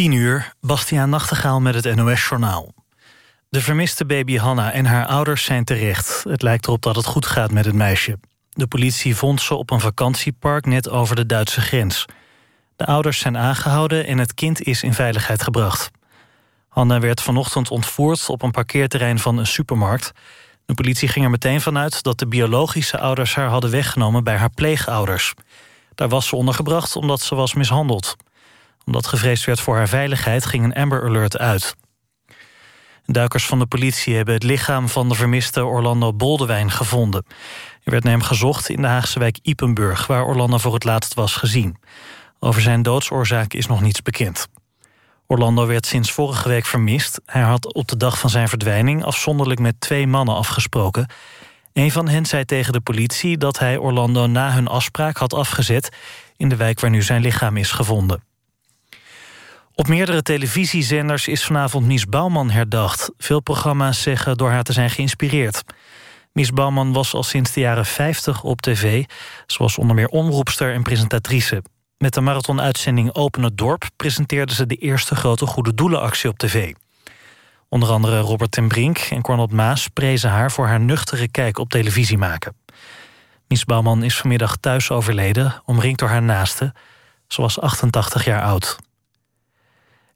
10 uur, Bastiaan Nachtegaal met het NOS-journaal. De vermiste baby Hanna en haar ouders zijn terecht. Het lijkt erop dat het goed gaat met het meisje. De politie vond ze op een vakantiepark net over de Duitse grens. De ouders zijn aangehouden en het kind is in veiligheid gebracht. Hanna werd vanochtend ontvoerd op een parkeerterrein van een supermarkt. De politie ging er meteen vanuit dat de biologische ouders haar hadden weggenomen bij haar pleegouders. Daar was ze ondergebracht omdat ze was mishandeld omdat gevreesd werd voor haar veiligheid ging een Amber Alert uit. Duikers van de politie hebben het lichaam van de vermiste Orlando Boldewijn gevonden. Er werd naar hem gezocht in de Haagse wijk Ipenburg... waar Orlando voor het laatst was gezien. Over zijn doodsoorzaak is nog niets bekend. Orlando werd sinds vorige week vermist. Hij had op de dag van zijn verdwijning afzonderlijk met twee mannen afgesproken. Een van hen zei tegen de politie dat hij Orlando na hun afspraak had afgezet... in de wijk waar nu zijn lichaam is gevonden. Op meerdere televisiezenders is vanavond Mies Bouwman herdacht. Veel programma's zeggen door haar te zijn geïnspireerd. Mies Bouwman was al sinds de jaren 50 op tv. zoals onder meer omroepster en presentatrice. Met de marathonuitzending Open het Dorp... presenteerde ze de eerste grote goede doelenactie op tv. Onder andere Robert ten Brink en Cornel Maas prezen haar... voor haar nuchtere kijk op televisie maken. Mies Bouwman is vanmiddag thuis overleden, omringd door haar naasten. Ze was 88 jaar oud.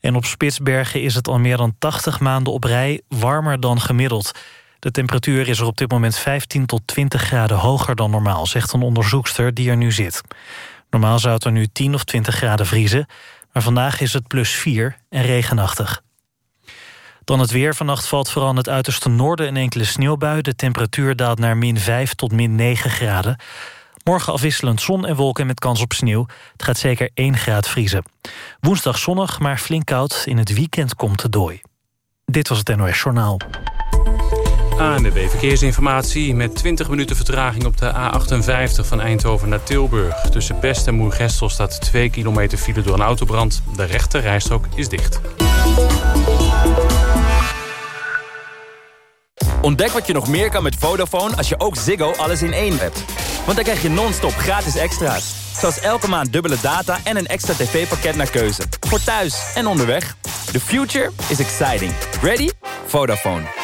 En op Spitsbergen is het al meer dan 80 maanden op rij warmer dan gemiddeld. De temperatuur is er op dit moment 15 tot 20 graden hoger dan normaal... zegt een onderzoekster die er nu zit. Normaal zou het er nu 10 of 20 graden vriezen... maar vandaag is het plus 4 en regenachtig. Dan het weer. Vannacht valt vooral in het uiterste noorden een enkele sneeuwbui. De temperatuur daalt naar min 5 tot min 9 graden. Morgen afwisselend zon en wolken met kans op sneeuw. Het gaat zeker 1 graad vriezen. Woensdag zonnig, maar flink koud. In het weekend komt de dooi. Dit was het NOS Journaal. ANWB Verkeersinformatie met 20 minuten vertraging op de A58 van Eindhoven naar Tilburg. Tussen Best en Moergestel staat 2 kilometer file door een autobrand. De rechte rijstrook is dicht. Ontdek wat je nog meer kan met Vodafone als je ook Ziggo alles in één hebt. Want dan krijg je non-stop gratis extra's. Zoals elke maand dubbele data en een extra tv-pakket naar keuze. Voor thuis en onderweg. The future is exciting. Ready? Vodafone.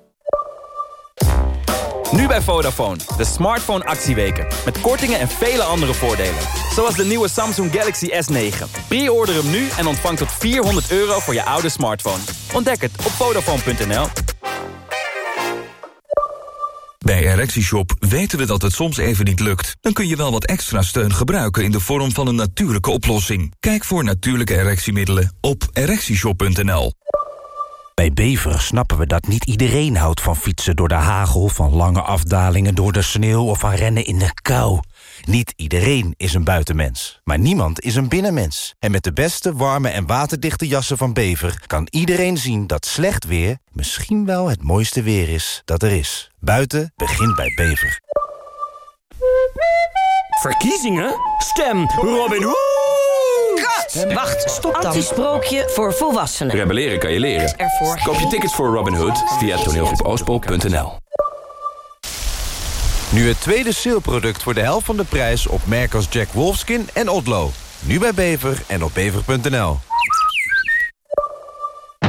Nu bij Vodafone, de smartphone actieweken. Met kortingen en vele andere voordelen. Zoals de nieuwe Samsung Galaxy S9. Pre-order hem nu en ontvang tot 400 euro voor je oude smartphone. Ontdek het op Vodafone.nl. Bij ErectieShop weten we dat het soms even niet lukt. Dan kun je wel wat extra steun gebruiken in de vorm van een natuurlijke oplossing. Kijk voor natuurlijke erectiemiddelen op ErectieShop.nl. Bij Bever snappen we dat niet iedereen houdt van fietsen door de hagel... van lange afdalingen door de sneeuw of van rennen in de kou. Niet iedereen is een buitenmens, maar niemand is een binnenmens. En met de beste, warme en waterdichte jassen van Bever... kan iedereen zien dat slecht weer misschien wel het mooiste weer is dat er is. Buiten begint bij Bever. Verkiezingen? Stem Robin Hood! Wacht, stop dan. Antisprookje voor volwassenen. Rebelleren kan je leren. Koop je tickets voor Robin Hood via toneelgroepoostpol.nl. Nu het tweede saleproduct voor de helft van de prijs op merken als Jack Wolfskin en Odlo. Nu bij Bever en op bever.nl.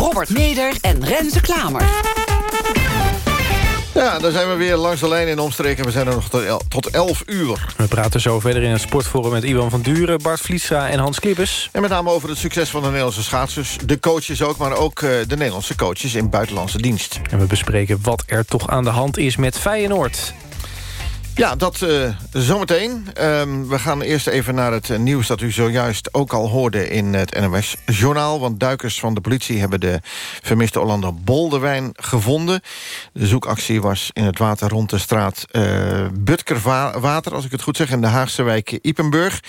Robert Meder en Renze Klamer. Ja, daar zijn we weer langs de lijn in omstreken. We zijn er nog tot 11 uur. We praten zo verder in het sportforum met Iwan van Duren... Bart Vlietstra en Hans Kippers. En met name over het succes van de Nederlandse schaatsers. De coaches ook, maar ook eh, de Nederlandse coaches in buitenlandse dienst. En we bespreken wat er toch aan de hand is met Feyenoord. Ja, dat uh, zometeen. Um, we gaan eerst even naar het nieuws dat u zojuist ook al hoorde in het NOS-journaal. Want duikers van de politie hebben de vermiste Orlando Boldewijn gevonden. De zoekactie was in het water rond de straat uh, Butkerwater... als ik het goed zeg, in de Haagse wijk Ipenburg.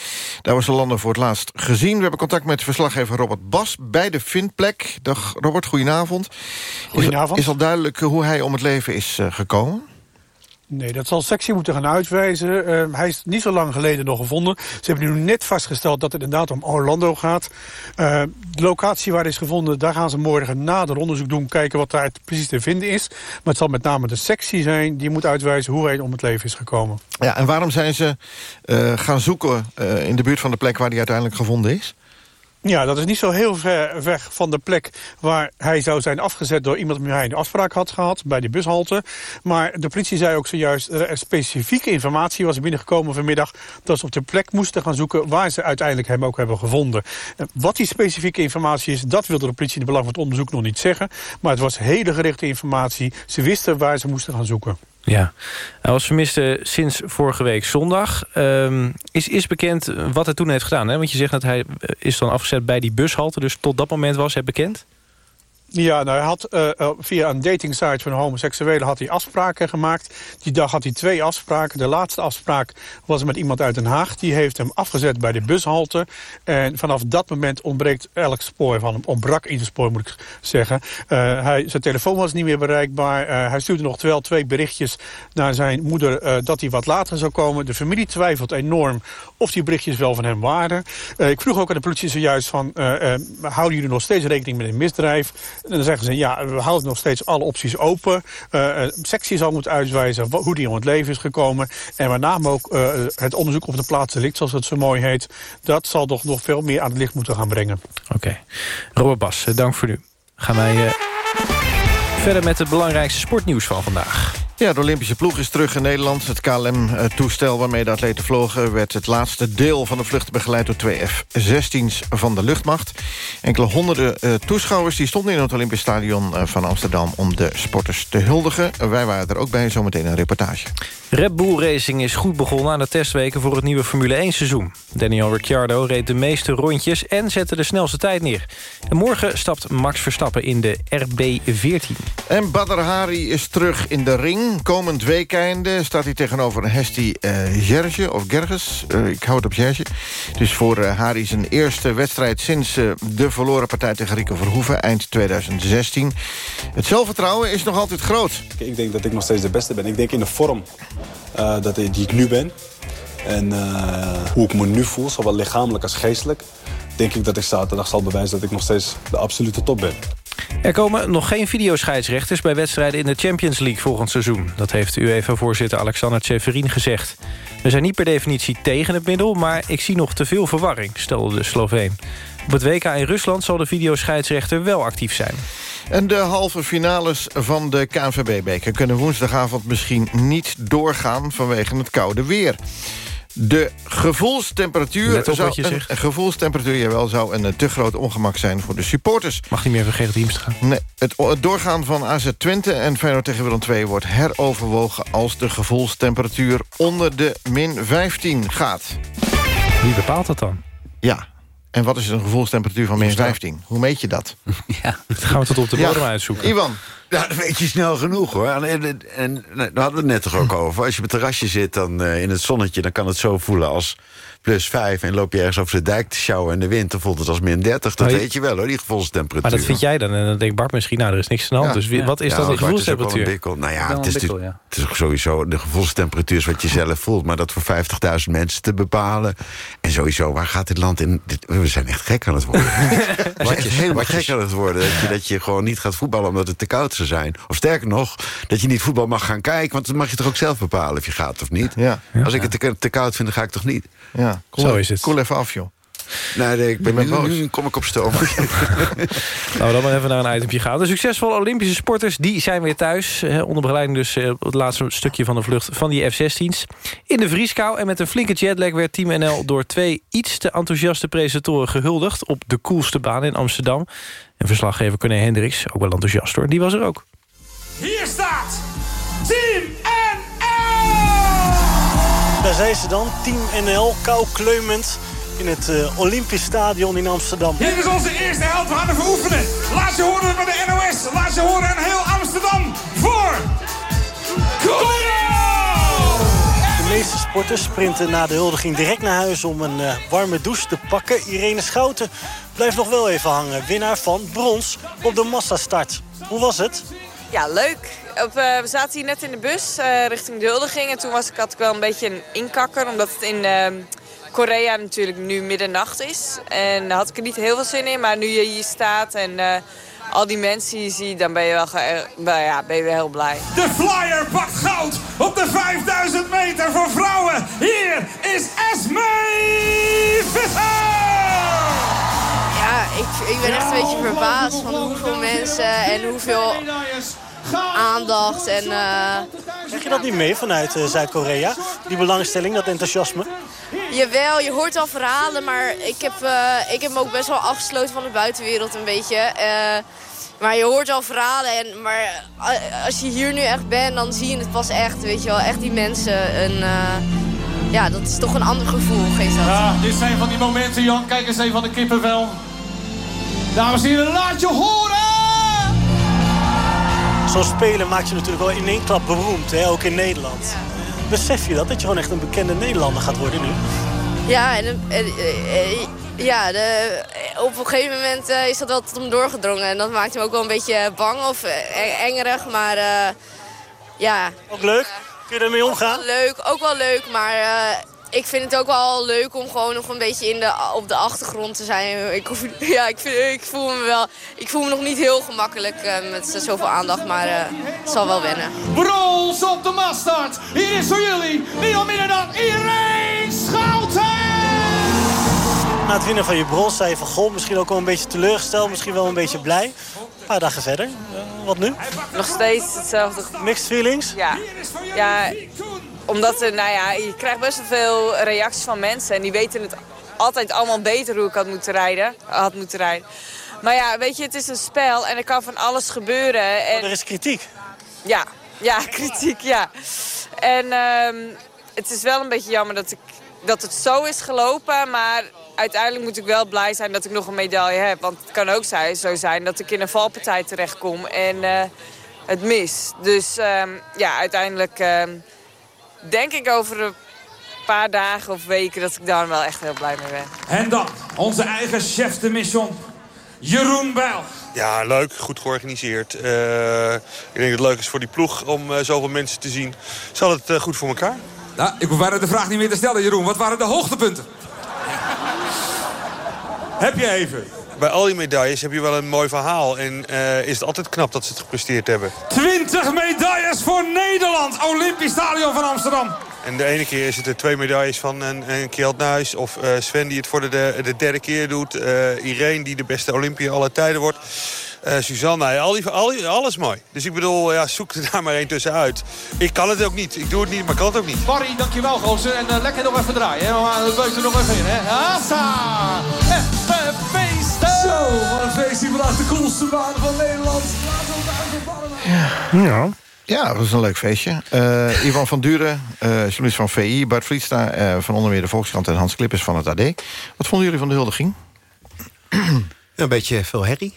Daar was Orlando voor het laatst gezien. We hebben contact met verslaggever Robert Bas bij de vindplek. Dag Robert, goedenavond. Goedenavond. Is, is al duidelijk hoe hij om het leven is uh, gekomen? Nee, dat zal sectie moeten gaan uitwijzen. Uh, hij is niet zo lang geleden nog gevonden. Ze hebben nu net vastgesteld dat het inderdaad om Orlando gaat. Uh, de locatie waar hij is gevonden, daar gaan ze morgen nader onderzoek doen... kijken wat daar precies te vinden is. Maar het zal met name de sectie zijn die moet uitwijzen... hoe hij om het leven is gekomen. Ja, en waarom zijn ze uh, gaan zoeken in de buurt van de plek waar hij uiteindelijk gevonden is? Ja, dat is niet zo heel ver weg van de plek waar hij zou zijn afgezet door iemand met wie hij een afspraak had gehad, bij die bushalte. Maar de politie zei ook zojuist er specifieke informatie was binnengekomen vanmiddag, dat ze op de plek moesten gaan zoeken waar ze uiteindelijk hem ook hebben gevonden. Wat die specifieke informatie is, dat wilde de politie in de belang van het onderzoek nog niet zeggen. Maar het was hele gerichte informatie. Ze wisten waar ze moesten gaan zoeken. Ja, hij was vermist sinds vorige week zondag. Um, is, is bekend wat hij toen heeft gedaan? Hè? Want je zegt dat hij is dan afgezet bij die bushalte. Dus tot dat moment was hij bekend? Ja, nou, hij had uh, via een datingsite van homoseksuelen had hij afspraken gemaakt. Die dag had hij twee afspraken. De laatste afspraak was met iemand uit Den Haag. Die heeft hem afgezet bij de bushalte. En vanaf dat moment ontbreekt elk spoor van hem. Ontbrak ieder spoor, moet ik zeggen. Uh, hij, zijn telefoon was niet meer bereikbaar. Hij stuurde nog wel twee berichtjes naar zijn moeder dat hij wat later zou komen. De familie twijfelt enorm of die berichtjes wel van hem waren. ik vroeg ook aan de politie zojuist van... houden jullie nog steeds rekening met een misdrijf? En dan zeggen ze, ja, we houden nog steeds alle opties open. Uh, sectie zal moeten uitwijzen hoe die om het leven is gekomen. En met ook uh, het onderzoek op de plaats delict, zoals het zo mooi heet. Dat zal toch nog veel meer aan het licht moeten gaan brengen. Oké. Okay. Robert Bas, dank voor nu. Gaan wij verder met het belangrijkste sportnieuws van vandaag. Ja, de Olympische ploeg is terug in Nederland. Het KLM-toestel waarmee de atleten vlogen... werd het laatste deel van de vlucht begeleid door twee F-16's van de luchtmacht. Enkele honderden uh, toeschouwers die stonden in het Olympisch Stadion uh, van Amsterdam... om de sporters te huldigen. Wij waren er ook bij, zometeen een reportage. Red Bull Racing is goed begonnen aan de testweken voor het nieuwe Formule 1-seizoen. Daniel Ricciardo reed de meeste rondjes en zette de snelste tijd neer. En morgen stapt Max Verstappen in de RB14. En Badr Hari is terug in de ring. Komend weekende staat hij tegenover Hesti uh, Gerge, of Gerges. Uh, ik hou het op Gerge. Dus voor uh, Hari zijn eerste wedstrijd sinds de verloren partij tegen Rico Verhoeven... eind 2016. Het zelfvertrouwen is nog altijd groot. Ik denk dat ik nog steeds de beste ben. Ik denk in de vorm dat die ik nu ben. En hoe ik me nu voel, zowel lichamelijk als geestelijk... denk ik dat ik zaterdag zal bewijzen dat ik nog steeds de absolute top ben. Er komen nog geen videoscheidsrechters bij wedstrijden in de Champions League volgend seizoen. Dat heeft UEFA-voorzitter Alexander Tseverin gezegd. We zijn niet per definitie tegen het middel, maar ik zie nog te veel verwarring, stelde de Sloveen. Op het WK in Rusland zal de videoscheidsrechter wel actief zijn. En de halve finales van de KNVB-beker kunnen woensdagavond misschien niet doorgaan vanwege het koude weer. De gevoelstemperatuur, zou een, gevoelstemperatuur jawel, zou een te groot ongemak zijn voor de supporters. Mag niet meer vergeten teams te gaan. Nee, het, het, doorgaan van AZ Twente en Feyenoord tegen Willem II wordt heroverwogen... als de gevoelstemperatuur onder de min 15 gaat. Wie bepaalt dat dan? Ja, en wat is een gevoelstemperatuur van min 15? Hoe meet je dat? Ja, dat gaan we tot op de bodem uitzoeken. Ivan. Ja, dat weet je snel genoeg hoor. En, en, en daar hadden we het net toch ook over. Als je op het terrasje zit dan, uh, in het zonnetje... dan kan het zo voelen als plus 5 en loop je ergens over de dijk te sjouwen... en de wind, dan voelt het als min 30. Dat weet je wel hoor, die gevoelstemperatuur. Maar dat vind jij dan. En dan denkt Bart misschien, nou, er is niks aan de hand. dus wat is ja, dan de gevoelstemperatuur? Is nou ja, het is, bikkel, ja. het is sowieso... de gevoelstemperatuur is wat je zelf voelt. Maar dat voor 50.000 mensen te bepalen... en sowieso, waar gaat dit land in... Dit, we zijn echt gek aan het worden. we zijn echt helemaal gek aan het worden. Dat je, dat je gewoon niet gaat voetballen omdat het te koud zijn. Of sterker nog, dat je niet voetbal mag gaan kijken... want dan mag je toch ook zelf bepalen of je gaat of niet. Als ik het te, te koud vind, dan ga ik toch niet. Ja, Zo is het. Koel even af, joh. Nee, ik ben, nu, nu, kom ik op stoom. nou, we dan maar even naar een itempje gaan. De succesvolle Olympische sporters die zijn weer thuis. onder begeleiding dus eh, het laatste stukje van de vlucht van die F-16's. In de vrieskou en met een flinke jetlag werd Team NL... door twee iets te enthousiaste presentatoren gehuldigd... op de koelste baan in Amsterdam. En verslaggever Corné Hendricks, ook wel enthousiast hoor, die was er ook. Hier staat Team NL! daar zijn ze dan. Team NL, kou kleumend in het uh, Olympisch Stadion in Amsterdam. Dit is onze eerste helft. We gaan er veroefenen. Laat je horen bij de NOS. Laat je horen in heel Amsterdam. Voor... De meeste sporters sprinten na de huldiging direct naar huis... om een uh, warme douche te pakken. Irene Schouten blijft nog wel even hangen. Winnaar van brons op de massastart. Hoe was het? Ja, leuk. Op, uh, we zaten hier net in de bus uh, richting de huldiging. En toen was ik, had ik wel een beetje een inkakker. Omdat het in uh, Korea natuurlijk nu middernacht is. En daar had ik er niet heel veel zin in. Maar nu je hier staat en al die mensen hier ziet, dan ben je wel, wel ja, ben je wel heel blij. De Flyer pakt goud op de 5000 meter voor vrouwen. Hier is Esme Visser! Ja, ik, ik ben echt een beetje verbaasd van hoeveel mensen en hoeveel aandacht. En, uh... Krijg je dat niet mee vanuit uh, Zuid-Korea? Die belangstelling, dat enthousiasme? Jawel, je hoort al verhalen, maar ik heb, uh, ik heb me ook best wel afgesloten van de buitenwereld een beetje. maar je hoort al verhalen, en, maar als je hier nu echt bent, dan zie je het pas echt, weet je wel. Echt die mensen, een, ja, dat is toch een ander gevoel, geeft dat. Ja, dit zijn van die momenten, Jan. Kijk eens even van de kippenvel. Dames en heren, laat je horen! Zo'n speler maakt je natuurlijk wel in één klap beroemd, hè? ook in Nederland. Besef je dat, dat je gewoon echt een bekende Nederlander gaat worden nu? Ja, en, en, ja de, op een gegeven moment uh, is dat wel tot hem doorgedrongen. En dat maakt hem ook wel een beetje bang of engerig, maar uh, ja. Ook leuk? Kun je ermee omgaan? Ook leuk, ook wel leuk, maar ik vind het ook wel leuk om gewoon nog een beetje in de, op de achtergrond te zijn. Ik, hoef, ja, ik, vind, ik, voel me wel, ik voel me nog niet heel gemakkelijk uh, met zoveel aandacht, maar uh, het zal wel wennen. Brons op de mastart. Hier is voor jullie niemand minder dan Irene Schouten! Na het winnen van je brons zei je van goh, misschien ook wel een beetje teleurgesteld, misschien wel een beetje blij. Een paar dagen verder. Uh, wat nu? Nog steeds hetzelfde. Mixed feelings? Ja. ja omdat er, nou ja, je krijgt best wel veel reacties van mensen. En die weten het altijd allemaal beter hoe ik had moeten rijden. Had moeten rijden. Maar ja, weet je, het is een spel en er kan van alles gebeuren. En... Oh, er is kritiek? Ja, ja, kritiek, ja. En um, het is wel een beetje jammer dat, ik, dat het zo is gelopen. Maar uiteindelijk moet ik wel blij zijn dat ik nog een medaille heb. Want het kan ook zo zijn dat ik in een valpartij terechtkom en uh, het mis. Dus um, ja, uiteindelijk... Um, denk ik over een paar dagen of weken dat ik daar wel echt heel blij mee ben. En dan onze eigen chef de mission, Jeroen Bijl. Ja, leuk. Goed georganiseerd. Uh, ik denk dat het leuk is voor die ploeg om uh, zoveel mensen te zien. Zal het uh, goed voor elkaar? Nou, ik hoef de vraag niet meer te stellen, Jeroen. Wat waren de hoogtepunten? Heb je even? Bij al die medailles heb je wel een mooi verhaal. En is het altijd knap dat ze het gepresteerd hebben. 20 medailles voor Nederland. Olympisch Stadion van Amsterdam. En de ene keer is het er twee medailles van een, een Kjeld Nuis. Of uh, Sven die het voor de, de, derde keer doet. Uh, Irene die de beste Olympia aller tijden wordt. Uh, Suzanne, al die, al die, alles mooi. Dus ik bedoel, ja, zoek er daar maar één tussenuit. Ik kan het ook niet. Ik doe het niet, maar kan het ook niet. Barry, dankjewel gozer. En uh, lekker nog even draaien. Hè. We buiten nog even in. Hè. Assa! Even feesten! Zo, wat een feest hier vandaag de coolste baan van Nederland. Ja. ja. Ja, dat was een leuk feestje. Uh, Ivan van Duren, uh, journalist van VI, Bart Vlietstra... Uh, van onder meer de Volkskrant en Hans Klippers van het AD. Wat vonden jullie van de huldiging? Een beetje veel herrie.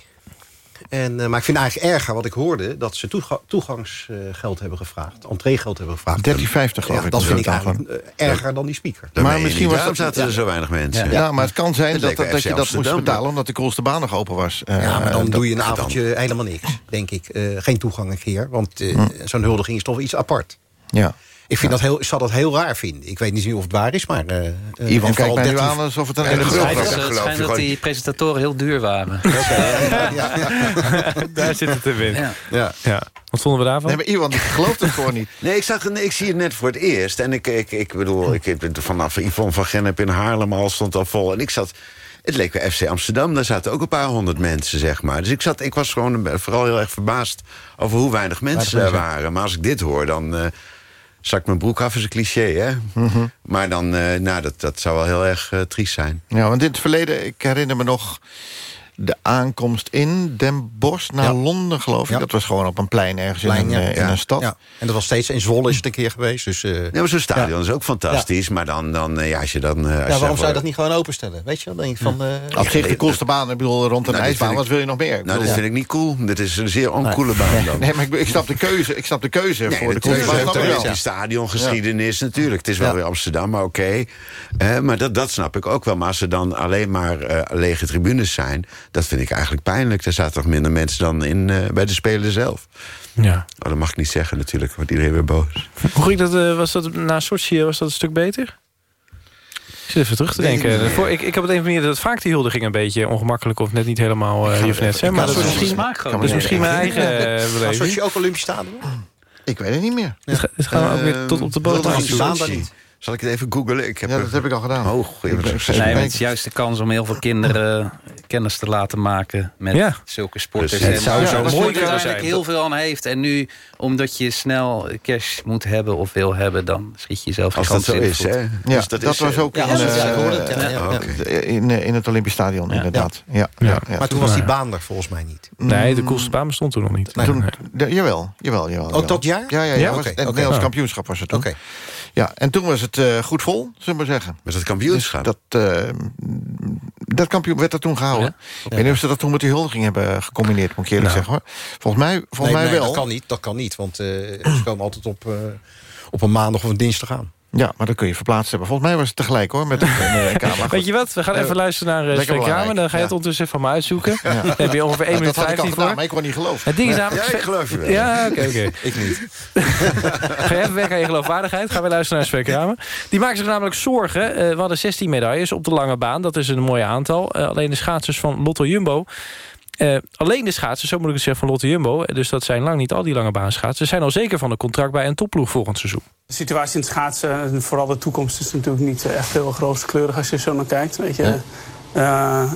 En, uh, maar ik vind eigenlijk erger wat ik hoorde... dat ze toega toegangsgeld hebben gevraagd. Entreegeld hebben gevraagd. 13,50 geloof ja, ik. Dat vind ik eigenlijk uh, erger dan die speaker. Maar misschien was dat, zaten er zo weinig mensen. Ja, ja maar het kan zijn dat, dat, dat je dat moest betalen... omdat de koolste baan nog open was. Uh, ja, maar dan doe je een avondje helemaal niks, denk ik. geen toegang een keer, want hm. zo'n huldiging is toch iets apart. Ja. Ik, vind dat heel, ik zal dat heel raar vinden. Ik weet niet of het waar is, maar... Uh, Ivan kijkt mij nu aan alsof het een hele grote is. Het schijnt dat die presentatoren heel duur waren. ja, ja, Daar zit het in. Ja. Ja. Wat vonden we daarvan? Nee, maar die gelooft het gewoon niet. Nee, ik, zag, ik zie het net voor het eerst. En ik, ik, ik bedoel, ik, vanaf Yvonne van Gennep in Haarlem al stond al vol. En ik zat... Het leek bij FC Amsterdam, daar zaten ook een paar honderd mensen, zeg maar. Dus ik, zat, ik was gewoon vooral heel erg verbaasd over hoe weinig mensen er waren. Maar als ik dit hoor, dan... Uh, zak mijn broek af is een cliché, hè? Mm -hmm. Maar dan, uh, nou, dat, dat zou wel heel erg uh, triest zijn. Ja, want in het verleden, ik herinner me nog... de aankomst in Den Bosch naar Londen, geloof ik. Ja. Dat was gewoon op een plein ergens Plein, in, een, ja. eh, in Ja. een stad. Ja. En dat was steeds in Zwolle is het een keer geweest. Dus, eh, Ja, maar zo'n stadion ja. is ook fantastisch. Maar dan, dan eh, ja, als je dan... eh, als Ja, waarom zou je dat niet gewoon openstellen? Weet je wel? Denk ik van, eh, Op zich de coolste baan, ik bedoel, rond een Nou, dit ijsbaan. Wat wil je nog meer? Nou, dat vind ik niet cool. Dit is een zeer oncoole baan dan. Nee, maar ik, ik snap de keuze, ik snap de keuze Nee, voor de het coolste is baan. stadiongeschiedenis natuurlijk. Het is wel weer Amsterdam, maar oké. Maar dat, dat snap ik ook wel. Maar als er dan alleen maar eh, lege tribunes zijn... dat vind ik eigenlijk pijnlijk. Er zaten toch minder mensen dan in, eh, bij de speler zelf. Ja. Oh, dat mag ik niet zeggen natuurlijk, wordt iedereen weer boos. Hoe ging dat, eh, was dat na Sochi was dat een stuk beter? Ik zit even terug te denken. Voor, ik, ik heb het een manier dat het vaak die hulde ging een beetje ongemakkelijk... of net niet helemaal uh, juf net, hè? Maar dat is misschien, dat is misschien mijn eigen uh. Sochi ook Olympisch Stadion? Ik weet het niet meer. Dit, dit gaan we ook weer tot op de bodem. Zal ik het even googlen? Ik heb Ja, dat heb ik al gedaan. Oh, Ik ben- Nee, maar het is juist de kans om heel veel kinderen kennis te laten maken met Ja. zulke sporters. Het zou zo mooi zijn. heel veel aan heeft. En nu, omdat je snel cash moet hebben of wil hebben... dan schiet je jezelf Als dat zo is, de hè? Ja, Dus dat, is, was eh, ook ja, in, eh, eh, in, eh, in het Olympisch Stadion, inderdaad. Ja. Ja. Ja, Maar toen was die baan er volgens mij niet. Nee, de coolste baan bestond toen nog niet. Toen, Nee. de- jawel, jawel, jawel. Ook dat jaar? Ja, ja, ja. Het. Nederlands kampioenschap was het toen. Oké. Ja, en toen was het eh, goed vol, zullen we maar zeggen. Was het kampioenschap? Dus dat, eh, dat kampioen werd er toen gehouden. Ik weet niet of ze dat toen met die huldiging hebben gecombineerd, moet ik eerlijk zeggen. Hoor. Volgens mij, volgens nee, mij nee, wel. Dat kan niet, dat kan niet want eh, ze komen altijd op, op een maandag of een dinsdag aan. Ja, maar dat kun je verplaatst hebben. Volgens mij was het tegelijk hoor, met de uh, kamer. Weet je wat? We gaan even luisteren naar uh, Kramer. belangrijk. Dan ga je het Ja. ondertussen even van me uitzoeken. Dan heb je ongeveer 1 Ja, minuut dat had ik al 15 gedaan, voor. maar ik kon niet geloven. Het ding is Ja. namelijk... Ja, ik geloof je wel. Ja, oké, oké. Ik niet. Ga je even werken aan je geloofwaardigheid. Gaan we luisteren naar Sven Kramer. Die maakt zich namelijk zorgen. Eh, we hadden 16 medailles op de lange baan. Dat is een mooi aantal. Eh, alleen de schaatsers van Lotto Jumbo... eh, alleen de schaatsers, zo moet ik het zeggen, van Lotto Jumbo... eh, dus dat zijn lang niet al die lange baanschaatsers... zijn al zeker van een contract bij een topploeg volgend seizoen. De situatie in het schaatsen, en vooral de toekomst, is natuurlijk niet eh, echt heel rooskleurig als je zo naar kijkt. Weet je. Eh,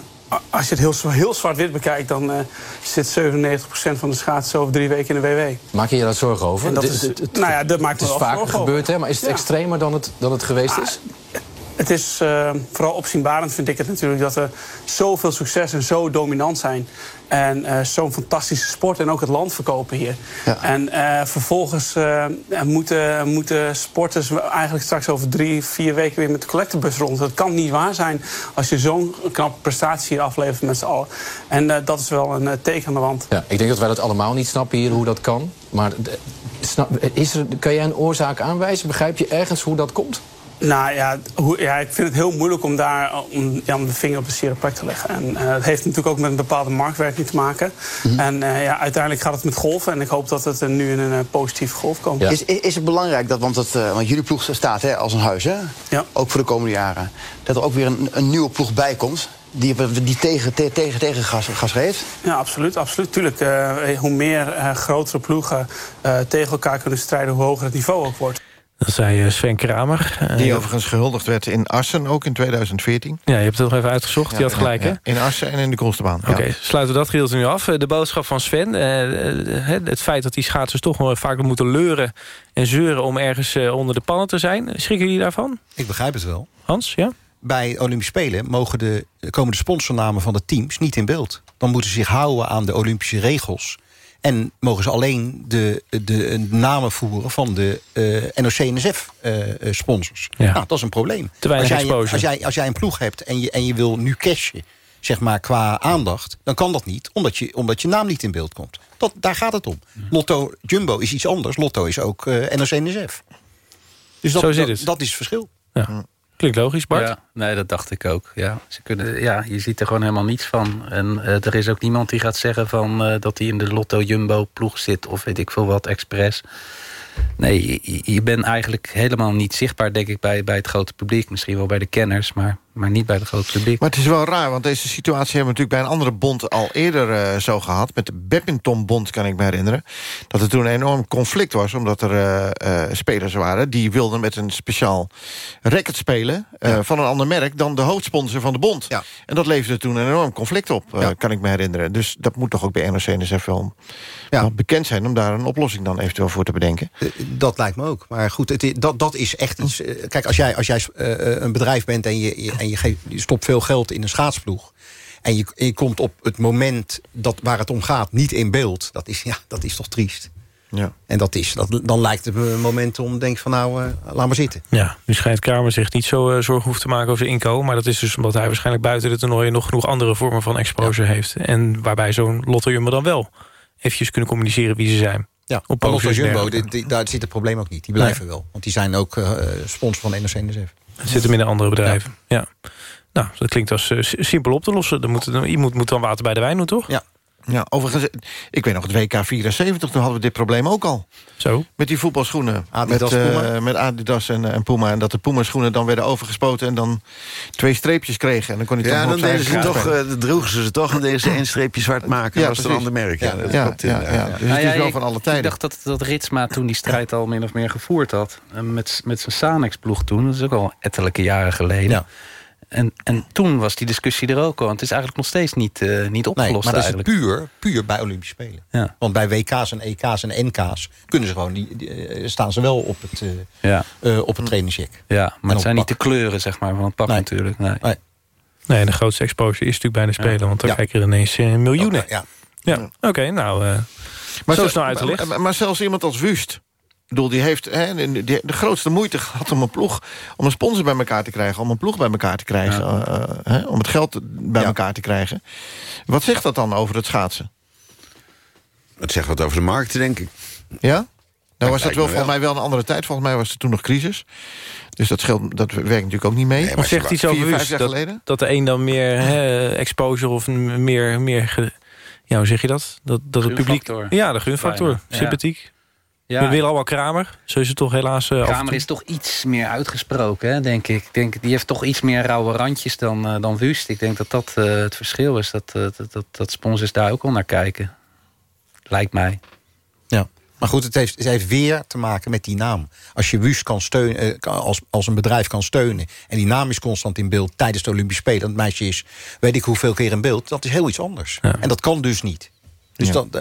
als je het heel, heel zwart-wit bekijkt, dan eh, zit 97% van de schaatsen over drie weken in de WW. Maak je je daar zorgen over? En dat Dit- is- het, nou ja, dat maakt het is vaker gebeurd, hè? maar is het Ja. extremer dan het, dan het geweest is? Het is eh, vooral opzienbarend, vind ik het natuurlijk, dat we zoveel succes en zo dominant zijn. En eh, zo'n fantastische sport en ook het land verkopen hier. En eh, vervolgens moeten, moeten sporters eigenlijk straks over drie, vier weken weer met de collectebus rond. Dat kan niet waar zijn als je zo'n knappe prestatie hier aflevert met z'n allen. En dat is wel een teken aan de wand. Ja, ik denk dat wij dat allemaal niet snappen hier, hoe dat kan. Maar de- snap, is er, kan jij een oorzaak aanwijzen? Begrijp je ergens hoe dat komt? Nou ja, hoe, ja, ik vind het heel moeilijk om daar om, ja, om de vinger op de zere plek te leggen. En eh, het heeft natuurlijk ook met een bepaalde marktwerking te maken. En eh, ja, uiteindelijk gaat het met golven. En ik hoop dat het nu in een eh, positieve golf komt. Is, is is het belangrijk dat, want, het, eh, want jullie ploeg staat hè, als een huis, hè? Ja. ook voor de komende jaren, dat er ook weer een, een nieuwe ploeg bij komt die, die tegen, te- tegen, tegen gas, gas geeft? Ja, absoluut. absoluut. Tuurlijk, eh, hoe meer eh, grotere ploegen eh, tegen elkaar kunnen strijden, hoe hoger het niveau ook wordt. Dat zei eh, Sven Kramer. Eh, Die overigens gehuldigd werd in Assen, ook in 2014. Ja, je hebt het nog even uitgezocht. Die had gelijk, hè? Ja, In Assen en in de Koolstebaan. Oké, sluiten we dat gedeelte nu af. Eh, De boodschap van Sven. het feit dat die schaatsers toch wel vaak moeten leuren en zeuren... om ergens onder de pannen te zijn. Schrikken jullie daarvan? Ik begrijp het wel. Hans, ja? Bij Olympische Spelen mogen de, komen de sponsornamen van de teams niet in beeld. Dan moeten ze zich houden aan de Olympische regels. En mogen ze alleen de, de namen voeren van de eh NOC-NSF-sponsors. Ja. Nou, dat is een probleem. Te weinig als, jij, exposure. als, jij, als jij een ploeg hebt en je, en je wil nu cashen zeg maar, qua aandacht... dan kan dat niet, omdat je, omdat je naam niet in beeld komt. Dat, daar gaat het om. Lotto Jumbo is iets anders. Lotto is ook eh NOC-NSF. Dus dat, Zo zit dat, het. dat is het verschil. Ja. Klinkt logisch, Bart? Ja, nee, dat dacht ik ook. Ja, ze kunnen, ja, je ziet er gewoon helemaal niets van. En eh, er is ook niemand die gaat zeggen van, eh, dat hij in de Lotto Jumbo ploeg zit... of weet ik veel wat, expres. Nee, je, je bent eigenlijk helemaal niet zichtbaar, denk ik... Bij, bij het grote publiek. Misschien wel bij de kenners, maar, maar niet bij het grote publiek. Maar het is wel raar, want deze situatie hebben we natuurlijk bij een andere bond al eerder eh, zo gehad. Met de Badmintonbond kan ik me herinneren. Dat er toen een enorm conflict was, omdat er eh, eh, spelers waren... die wilden met een speciaal racket spelen eh, van een ander merk... dan de hoofdsponsor van de bond. En dat leverde toen een enorm conflict op, eh, kan ik me herinneren. Dus dat moet toch ook bij NOC-NSF wel, wel bekend zijn... om daar een oplossing dan eventueel voor te bedenken. Dat lijkt me ook. Maar goed, het, dat, dat is echt iets... Kijk, als jij, als jij eh, een bedrijf bent en, je, je- en je, geeft, je stopt veel geld in een schaatsploeg... en je, en je komt op het moment dat, waar het om gaat niet in beeld... dat is, ja, dat is toch triest. Ja. En dat is, dat, dan lijkt het me een moment om te denken van nou, eh, laat maar zitten. Ja, nu schijnt Kramer zich niet zo eh, zorgen hoeft te maken over zijn inkomen. Maar dat is dus omdat hij waarschijnlijk buiten de toernooien... nog genoeg andere vormen van exposure heeft. En waarbij zo'n Lotto Jumbo dan wel eventjes kunnen communiceren wie ze zijn. Ja, Op Lotto Jumbo, dergelijke. die- die- daar zit het probleem ook niet. Die blijven wel. Want die zijn ook eh, sponsor van NOC-NSF. Het zit hem in de andere bedrijven. Ja. Nou, dat klinkt als eh, simpel op te lossen. Dan moet, iemand moet dan water bij de wijn doen, toch? Ja. Ja, overigens, ik weet nog het WK 74, toen hadden we dit probleem ook al. Zo? Met die voetbalschoenen. Adidas, met, eh, Puma. met Adidas en, en Puma. En dat de Puma-schoenen dan werden overgespoten... en dan twee streepjes kregen. En dan kon hij Ja, toch dan deden zijn ze toch, eh, droegen ze ze toch en deden ze één streepje zwart maken. Ja, dat was een ander merk. Ja, Ja, ja, ja. Dus het Nou is wel ik- van alle tijden. Ik dacht dat, dat Ritsma toen die strijd al min of meer gevoerd had. Met, met zijn Sanex-ploeg toen. Dat is ook al ettelijke jaren geleden. En, en toen was die discussie er ook al. En het is eigenlijk nog steeds niet, eh, niet Nee, opgelost maar dat is puur, puur bij Olympische Spelen. Ja. Want bij WK's en EK's en NK's kunnen ze gewoon die, die, eh, staan ze wel op het, eh Ja. eh, op het trainingsjack. Ja, En maar het zijn niet de kleuren zeg maar, van het pak Nee. natuurlijk. Nee. Nee. Nee, de grootste exposure is natuurlijk bij de Spelen. Want dan Ja. kijken er ineens miljoenen. Ja. Ja, oké, nou, eh Maar zo snel uitgelegd. Maar, maar zelfs iemand als Wust... Ik bedoel, die heeft hè, de, de, de grootste moeite gehad om een ploeg... om een sponsor bij elkaar te krijgen, om een ploeg bij elkaar te krijgen... eh, eh, hè, om het geld bij elkaar te krijgen. Wat zegt dat dan over het schaatsen? Het zegt wat over de markten, denk ik. Ja? Nou was dat wel volgens mij wel een andere tijd. Volgens mij was er toen nog crisis. Dus dat, scheelt, dat werkt natuurlijk ook niet mee. Wat zegt iets over Vier, vijf jaar Dat, geleden? dat de een dan meer hè, exposure of meer... meer ge- ja, hoe zeg je dat? Dat, dat het publiek... Gunfactor. Ja, de gunfactor. Bijna, ja. Sympathiek. Ja. We willen allemaal Kramer. Zo is het toch helaas... eh, Kramer is toch iets meer uitgesproken, hè, denk ik. ik denk, die heeft toch iets meer rauwe randjes dan, eh, dan Wust. Ik denk dat dat eh, het verschil is. Dat, dat, dat, dat sponsors daar ook al naar kijken. Lijkt mij. Ja. Maar goed, het heeft, het heeft weer te maken met die naam. Als je Wust kan steunen, als, als een bedrijf kan steunen... en die naam is constant in beeld tijdens de Olympische Spelen... dat meisje is, weet ik hoeveel keer in beeld... dat is heel iets anders. En dat kan dus niet. Dus Ja. eh,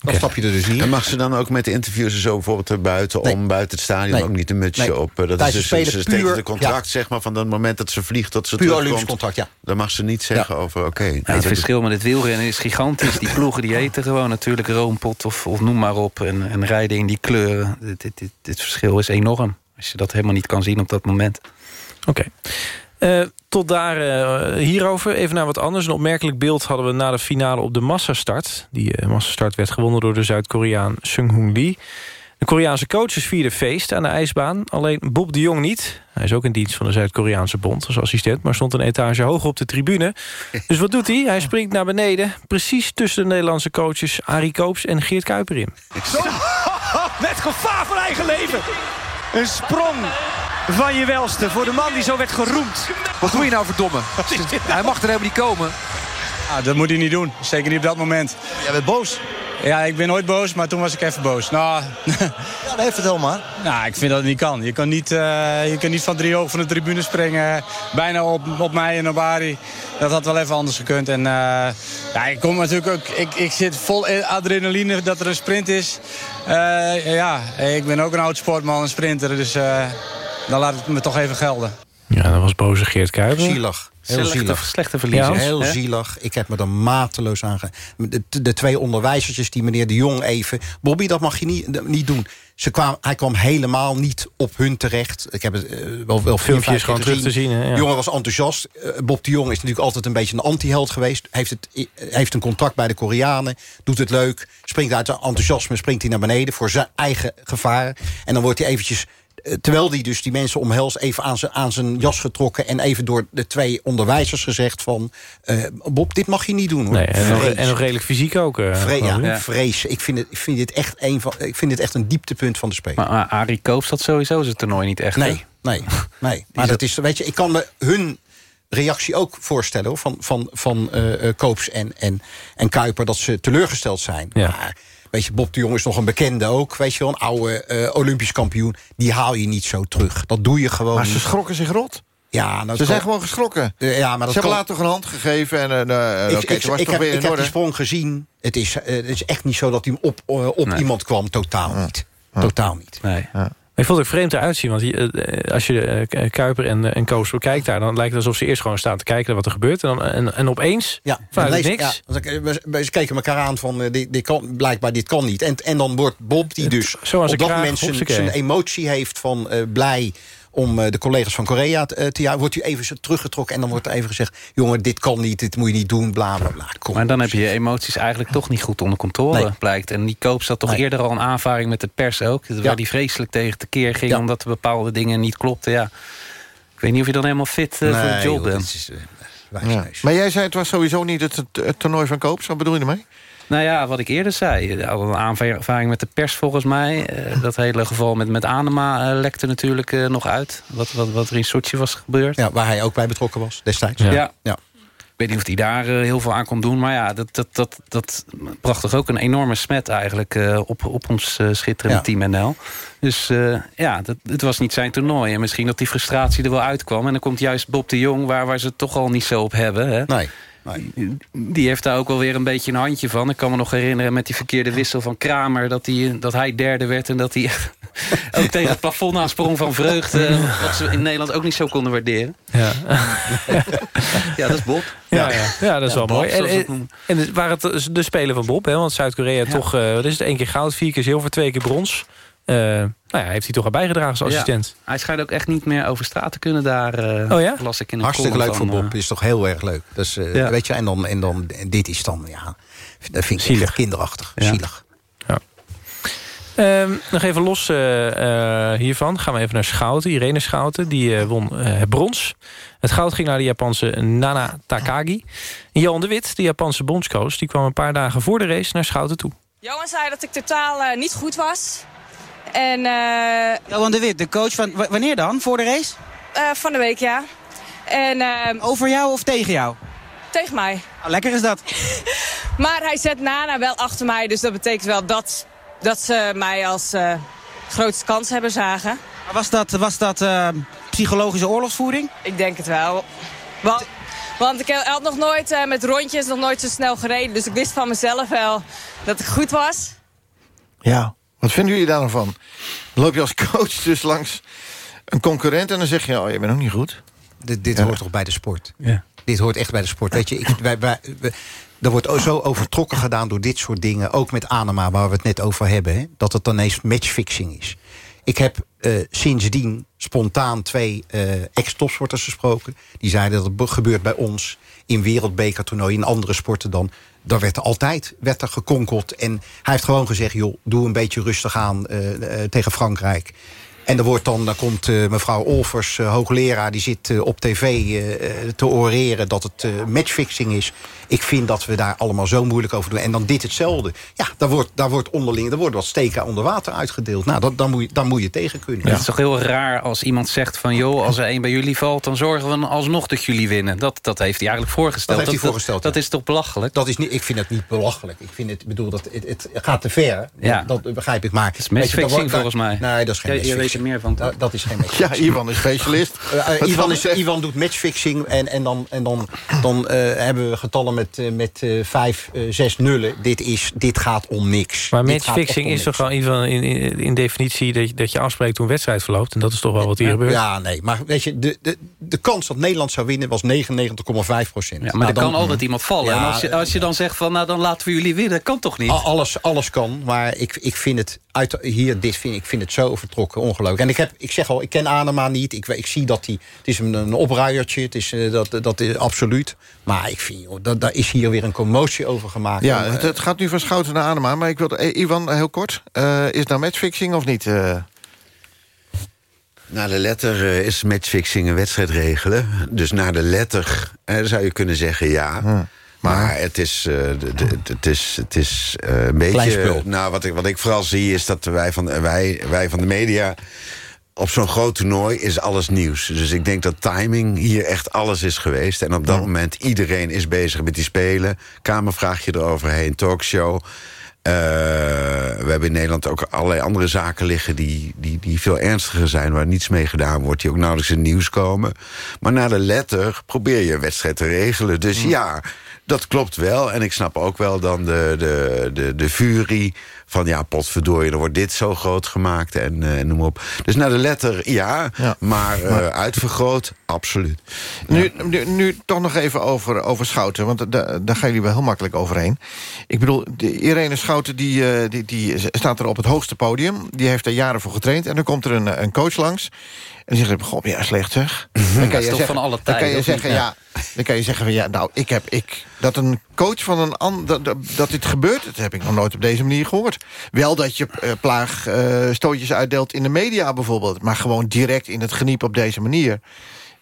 dan stap je er dus niet En mag ze dan ook met de interviews en zo bijvoorbeeld er buiten Nee. om, buiten het stadion Nee. ook niet een mutsje Nee. op? eh, Dat Tijdens is de dus, ze puur- een contract, ja. zeg maar, van het moment dat ze vliegt tot ze Puur terugkomt. Contract, ja. Dan mag ze niet zeggen over, oké. nou, Ja, het verschil met het wielrennen is gigantisch. Die ploegen die eten gewoon natuurlijk roompot of, of noem maar op. En, en rijden in die kleuren. Dit, dit, dit, dit verschil is enorm. Als je dat helemaal niet kan zien op dat moment. Oké. Eh, tot daar eh, hierover. Even naar wat anders. Een opmerkelijk beeld hadden we na de finale op de massastart. Die eh, massastart werd gewonnen door de Zuid-Koreaan Sung-Hoon Lee. De Koreaanse coaches vierden feest aan de ijsbaan. Alleen Bob de Jong niet. Hij is ook in dienst van de Zuid-Koreaanse bond als assistent... maar stond een etage hoger op de tribune. Dus wat doet hij? Hij springt naar beneden. Precies tussen de Nederlandse coaches Arie Koops en Geert Kuiper in. Met gevaar voor eigen leven. Een sprong van je welste voor de man die zo werd geroemd. Wat doe je nou verdomme? Hij mag er helemaal niet komen. Ah, dat moet hij niet doen. Zeker niet op dat moment. Jij bent boos? Ja, ik ben nooit boos, maar toen was ik even boos. Nou, Ja, nee, vertel maar. nou ik vind dat het niet kan. Je kan niet, eh, je kan niet van drie hoog van de tribune springen. Bijna op, op mij en op Ari. Dat had wel even anders gekund. En eh, ja, ik kom natuurlijk ook... Ik, ik zit vol adrenaline dat er een sprint is. Eh, ja, ik ben ook een oud sportman, een sprinter. Dus eh, dan laat het me toch even gelden. Ja, dat was boze Geert Kuiper. Zielig. Heel Slechte- zielig. slechte verliezers, Heel hè? zielig. Ik heb me er mateloos aan... ge- De, de twee onderwijzertjes, die meneer de Jong even... Bobby, dat mag je niet, niet doen. Ze kwam, hij kwam helemaal niet op hun terecht. Ik heb het eh, wel, wel Filmpjes gewoon terug te zien, hè, ja. De jongen was enthousiast. Eh, Bob de Jong is natuurlijk altijd een beetje een anti-held geweest. Heeft, het, eh, heeft een contract bij de Koreanen. Doet het leuk. Springt uit zijn enthousiasme springt hij naar beneden... voor zijn eigen gevaar. En dan wordt hij eventjes... eh, Terwijl hij dus die mensen omhelst, even aan zijn, aan zijn jas getrokken... en even door de twee onderwijzers gezegd van... eh, Bob, dit mag je niet doen. Hoor. Nee, en, nog, en nog redelijk fysiek ook. eh, Vre- ja, vrees. Ik vind, het, ik, vind dit echt een van, ik vind dit echt een dieptepunt van de speler. Maar, maar Arie Koops dat sowieso zijn toernooi niet echt. hè? Nee, nee, nee. Maar dat is, weet je, ik kan me hun reactie ook voorstellen hoor, van, van, van eh, eh, Koops en, en, en Kuiper... dat ze teleurgesteld zijn. Maar weet je, Bob de Jong is nog een bekende ook. Weet je wel, een oude eh, Olympisch kampioen. Die haal je niet zo terug. Dat doe je gewoon Maar ze schrokken zich rot. Ja, nou, Ze zijn gewoon geschrokken. Eh, ja, maar Ze dat hebben kan- later toch een hand gegeven. En, eh, eh, ik, oké, ik, toen was ik het toch heb, weer ik heb die sprong gezien. Het is, het is echt niet zo dat hij op, op iemand kwam. Totaal niet. Totaal niet. Nee. Weet Ik vond het ook vreemd eruit zien. Want eh, als je eh, Kuiper en, eh, en Koos bekijkt daar... dan lijkt het alsof ze eerst gewoon staan te kijken naar wat er gebeurt. En, dan, en, en opeens, Ja, vanuit lees- niks... ja, we keken elkaar aan van, dit, dit kan, blijkbaar dit kan niet. En, en dan wordt Bob, die dus Zo als op dat moment zijn, emotie heeft van blij om eh, de collega's van Korea te, eh, te juichen, wordt u even zo teruggetrokken en dan wordt er even gezegd... jongen, dit kan niet, dit moet je niet doen, bla bla bla. Kom. Maar dan heb je je emoties eigenlijk toch niet goed onder controle, Nee. blijkt. En die Koop zat toch Nee. eerder al een aanvaring met de pers ook. Waar die vreselijk tegen tekeer ging, Ja. omdat er bepaalde dingen niet klopten. Ja. Ik weet niet of je dan helemaal fit eh, voor de job joh, bent. Ja. Maar jij zei het was sowieso niet het, het, het toernooi van Koops. Wat bedoel je ermee? Nou ja, wat ik eerder zei. Al een aanvaring met de pers volgens mij. Eh, dat hele geval met, met Anema eh, lekte natuurlijk eh, nog uit. Wat, wat, wat er in Sochi was gebeurd. Ja, waar hij ook bij betrokken was destijds. Ja. ja. Ik weet niet of hij daar eh, heel veel aan kon doen. Maar ja, dat, dat, dat, dat bracht toch ook een enorme smet eigenlijk eh, op, op ons eh, schitterende team NL. Dus eh, ja, dat, het was niet zijn toernooi. En misschien dat die frustratie er wel uitkwam. En dan komt juist Bob de Jong, waar, waar ze het toch al niet zo op hebben. Hè? Nee. Die heeft daar ook wel weer een beetje een handje van. Ik kan me nog herinneren met die verkeerde wissel van Kramer... dat, die, dat hij derde werd en dat hij ook tegen het plafond aansprong van vreugde. Wat ze in Nederland ook niet zo konden waarderen. Ja, Ja, dat is Bob. ja, ja. ja dat is Ja, wel Bob, mooi. En, en, het waren het de spelen van Bob, hè? want Zuid-Korea toch... eh wat is het, één keer goud, vier keer zilver, twee keer brons. Eh, nou ja, heeft hij toch al bijgedragen als assistent. Ja. Hij schijnt ook echt niet meer over straat te kunnen daar. eh, Oh ja? Las ik in een Hartstikke leuk voor van, Bob. eh, Is toch heel erg leuk. Dus, eh, Ja. weet je, en dan, en dan en dit is dan, ja, dat vind ik Zielig. echt kinderachtig. Ja. Zielig. Ehm, nog even los eh, eh, hiervan gaan we even naar Schouten. Irene Schouten, die eh, won eh, het brons. Het goud ging naar de Japanse Nana Takagi. En Johan de Wit, de Japanse bondscoach... die kwam een paar dagen voor de race naar Schouten toe. Johan zei dat ik totaal niet goed was. En, eh, Johan de Wit, de coach van... Wanneer dan? Voor de race? eh, van de week, ja. En, ehm, Over jou of tegen jou? tegen mij. Ah, lekker is dat. Maar hij zet Nana wel achter mij, dus dat betekent wel dat, dat ze mij als eh, grootste kanshebber zagen. Maar Was dat, was dat eh, psychologische oorlogsvoering? Ik denk het wel. Want, want ik heb- had nog nooit eh, met rondjes nog nooit zo snel gereden. Dus ik wist van mezelf wel dat ik goed was. Ja. Wat vinden jullie daar nou van? Dan loop je als coach dus langs een concurrent... en dan zeg je, oh, je bent ook niet goed. Dit, dit Ja. hoort toch bij de sport? Ja. Dit hoort echt bij de sport. Weet je, ik, wij, wij, we- er wordt zo overtrokken gedaan door dit soort dingen. Ook met Anema, waar we het net over hebben. Hè, dat het dan ineens matchfixing is. Ik heb eh, sindsdien spontaan twee eh, ex-topsporters gesproken. Die zeiden dat het be- gebeurt bij ons in wereldbekertoernooien, in andere sporten dan. Daar werd er altijd werd er gekonkeld. En hij heeft gewoon gezegd, joh, doe een beetje rustig aan eh, eh, tegen Frankrijk. En er wordt dan, dan komt eh, mevrouw Olvers, eh, hoogleraar... die zit eh, op tv te oreren dat het eh, matchfixing is. Ik vind dat we daar allemaal zo moeilijk over doen. En dan dit hetzelfde. Ja, daar wordt, daar wordt onderling, daar wordt wat steken onder water uitgedeeld. Nou, dat, dan, moet je, dan moet je tegen kunnen. Het is toch heel raar als iemand zegt van... joh, als er één bij jullie valt, dan zorgen we alsnog dat jullie winnen. Dat, dat heeft hij eigenlijk voorgesteld. Dat heeft hij dat, voorgesteld, Dat, is toch belachelijk? Dat is niet, ik vind het niet belachelijk. Ik vind het, ik bedoel, dat, het, het gaat te ver. Ja. Dat, dat begrijp ik. Maar, Het is weet je, matchfixing volgens mij. Nee, dat is geen weet er meer van. Dat, dat is geen matchfixing. Ja, Ivan is specialist. Wat Ivan, dan is, Ivan doet matchfixing en, en dan, en dan, dan eh, hebben we getallen met, met eh, vijf, zes nullen. Dit, is, dit gaat om niks. Maar matchfixing is toch gewoon in, van- in, in, in definitie... Dat je, dat je afspreekt hoe een wedstrijd verloopt. En dat is toch wel wat hier gebeurt. Ja, nee. Maar weet je, de, de, de kans dat Nederland zou winnen was 99,5 procent. Ja, maar er kan altijd iemand vallen. en als je, als je dan zegt van, nou dan laten we jullie winnen. Dat kan toch niet? Alles, alles kan, maar ik, ik vind het uit, hier, dit vind, ik vind het zo overtrokken, ongelooflijk. En ik, heb, ik zeg al, ik ken Anema niet. Ik, ik zie dat hij, het is een, een opruiertje, het is, eh, dat, dat is absoluut. Maar ik vind, joh, dat, daar is hier weer een commotie over gemaakt. Ja, het, eh, het gaat nu van Schouten naar Anema. Maar ik wilde, eh, Ivan, heel kort. eh, is het nou matchfixing of niet? eh? Naar de letter is matchfixing een wedstrijd regelen. Dus naar de letter zou je kunnen zeggen ja. Maar het is, eh, het is, het is eh, een Klein beetje... spul. Nou, wat ik, wat ik vooral zie is dat wij van, wij, wij van de media... op zo'n groot toernooi is alles nieuws. Dus ik denk dat timing hier echt alles is geweest. En op dat moment iedereen is bezig met die spelen. Kamervraagje eroverheen, talkshow... Eh, we hebben in Nederland ook allerlei andere zaken liggen... Die, die, die veel ernstiger zijn, waar niets mee gedaan wordt... die ook nauwelijks in het nieuws komen. Maar naar de letter probeer je een wedstrijd te regelen. Dus ja, dat klopt wel. En ik snap ook wel dan de, de, de, de furie van... ja, potverdorie, dan wordt dit zo groot gemaakt en uh, noem op. Dus naar de letter ja, maar, uh, uitvergroot, absoluut. Nu, nu, nu, toch nog even over, over Schouten, want daar gaan jullie wel heel makkelijk overheen. Ik bedoel, de Irene Schouten die, uh, die, die staat er op het hoogste podium. Die heeft er jaren voor getraind. En dan komt er een, een coach langs. En die zegt, god, ja, slecht zeg. Dan kan je zeggen, van alle dan kan je tijden, zeggen, ja. Dan kan je zeggen van ja, nou, ik heb ik dat een coach van een ander dat, dat, dat dit gebeurt, dat heb ik nog nooit op deze manier gehoord. Wel dat je uh, plaag uh, stootjes uitdeelt in de media bijvoorbeeld, maar gewoon direct in het geniep op deze manier.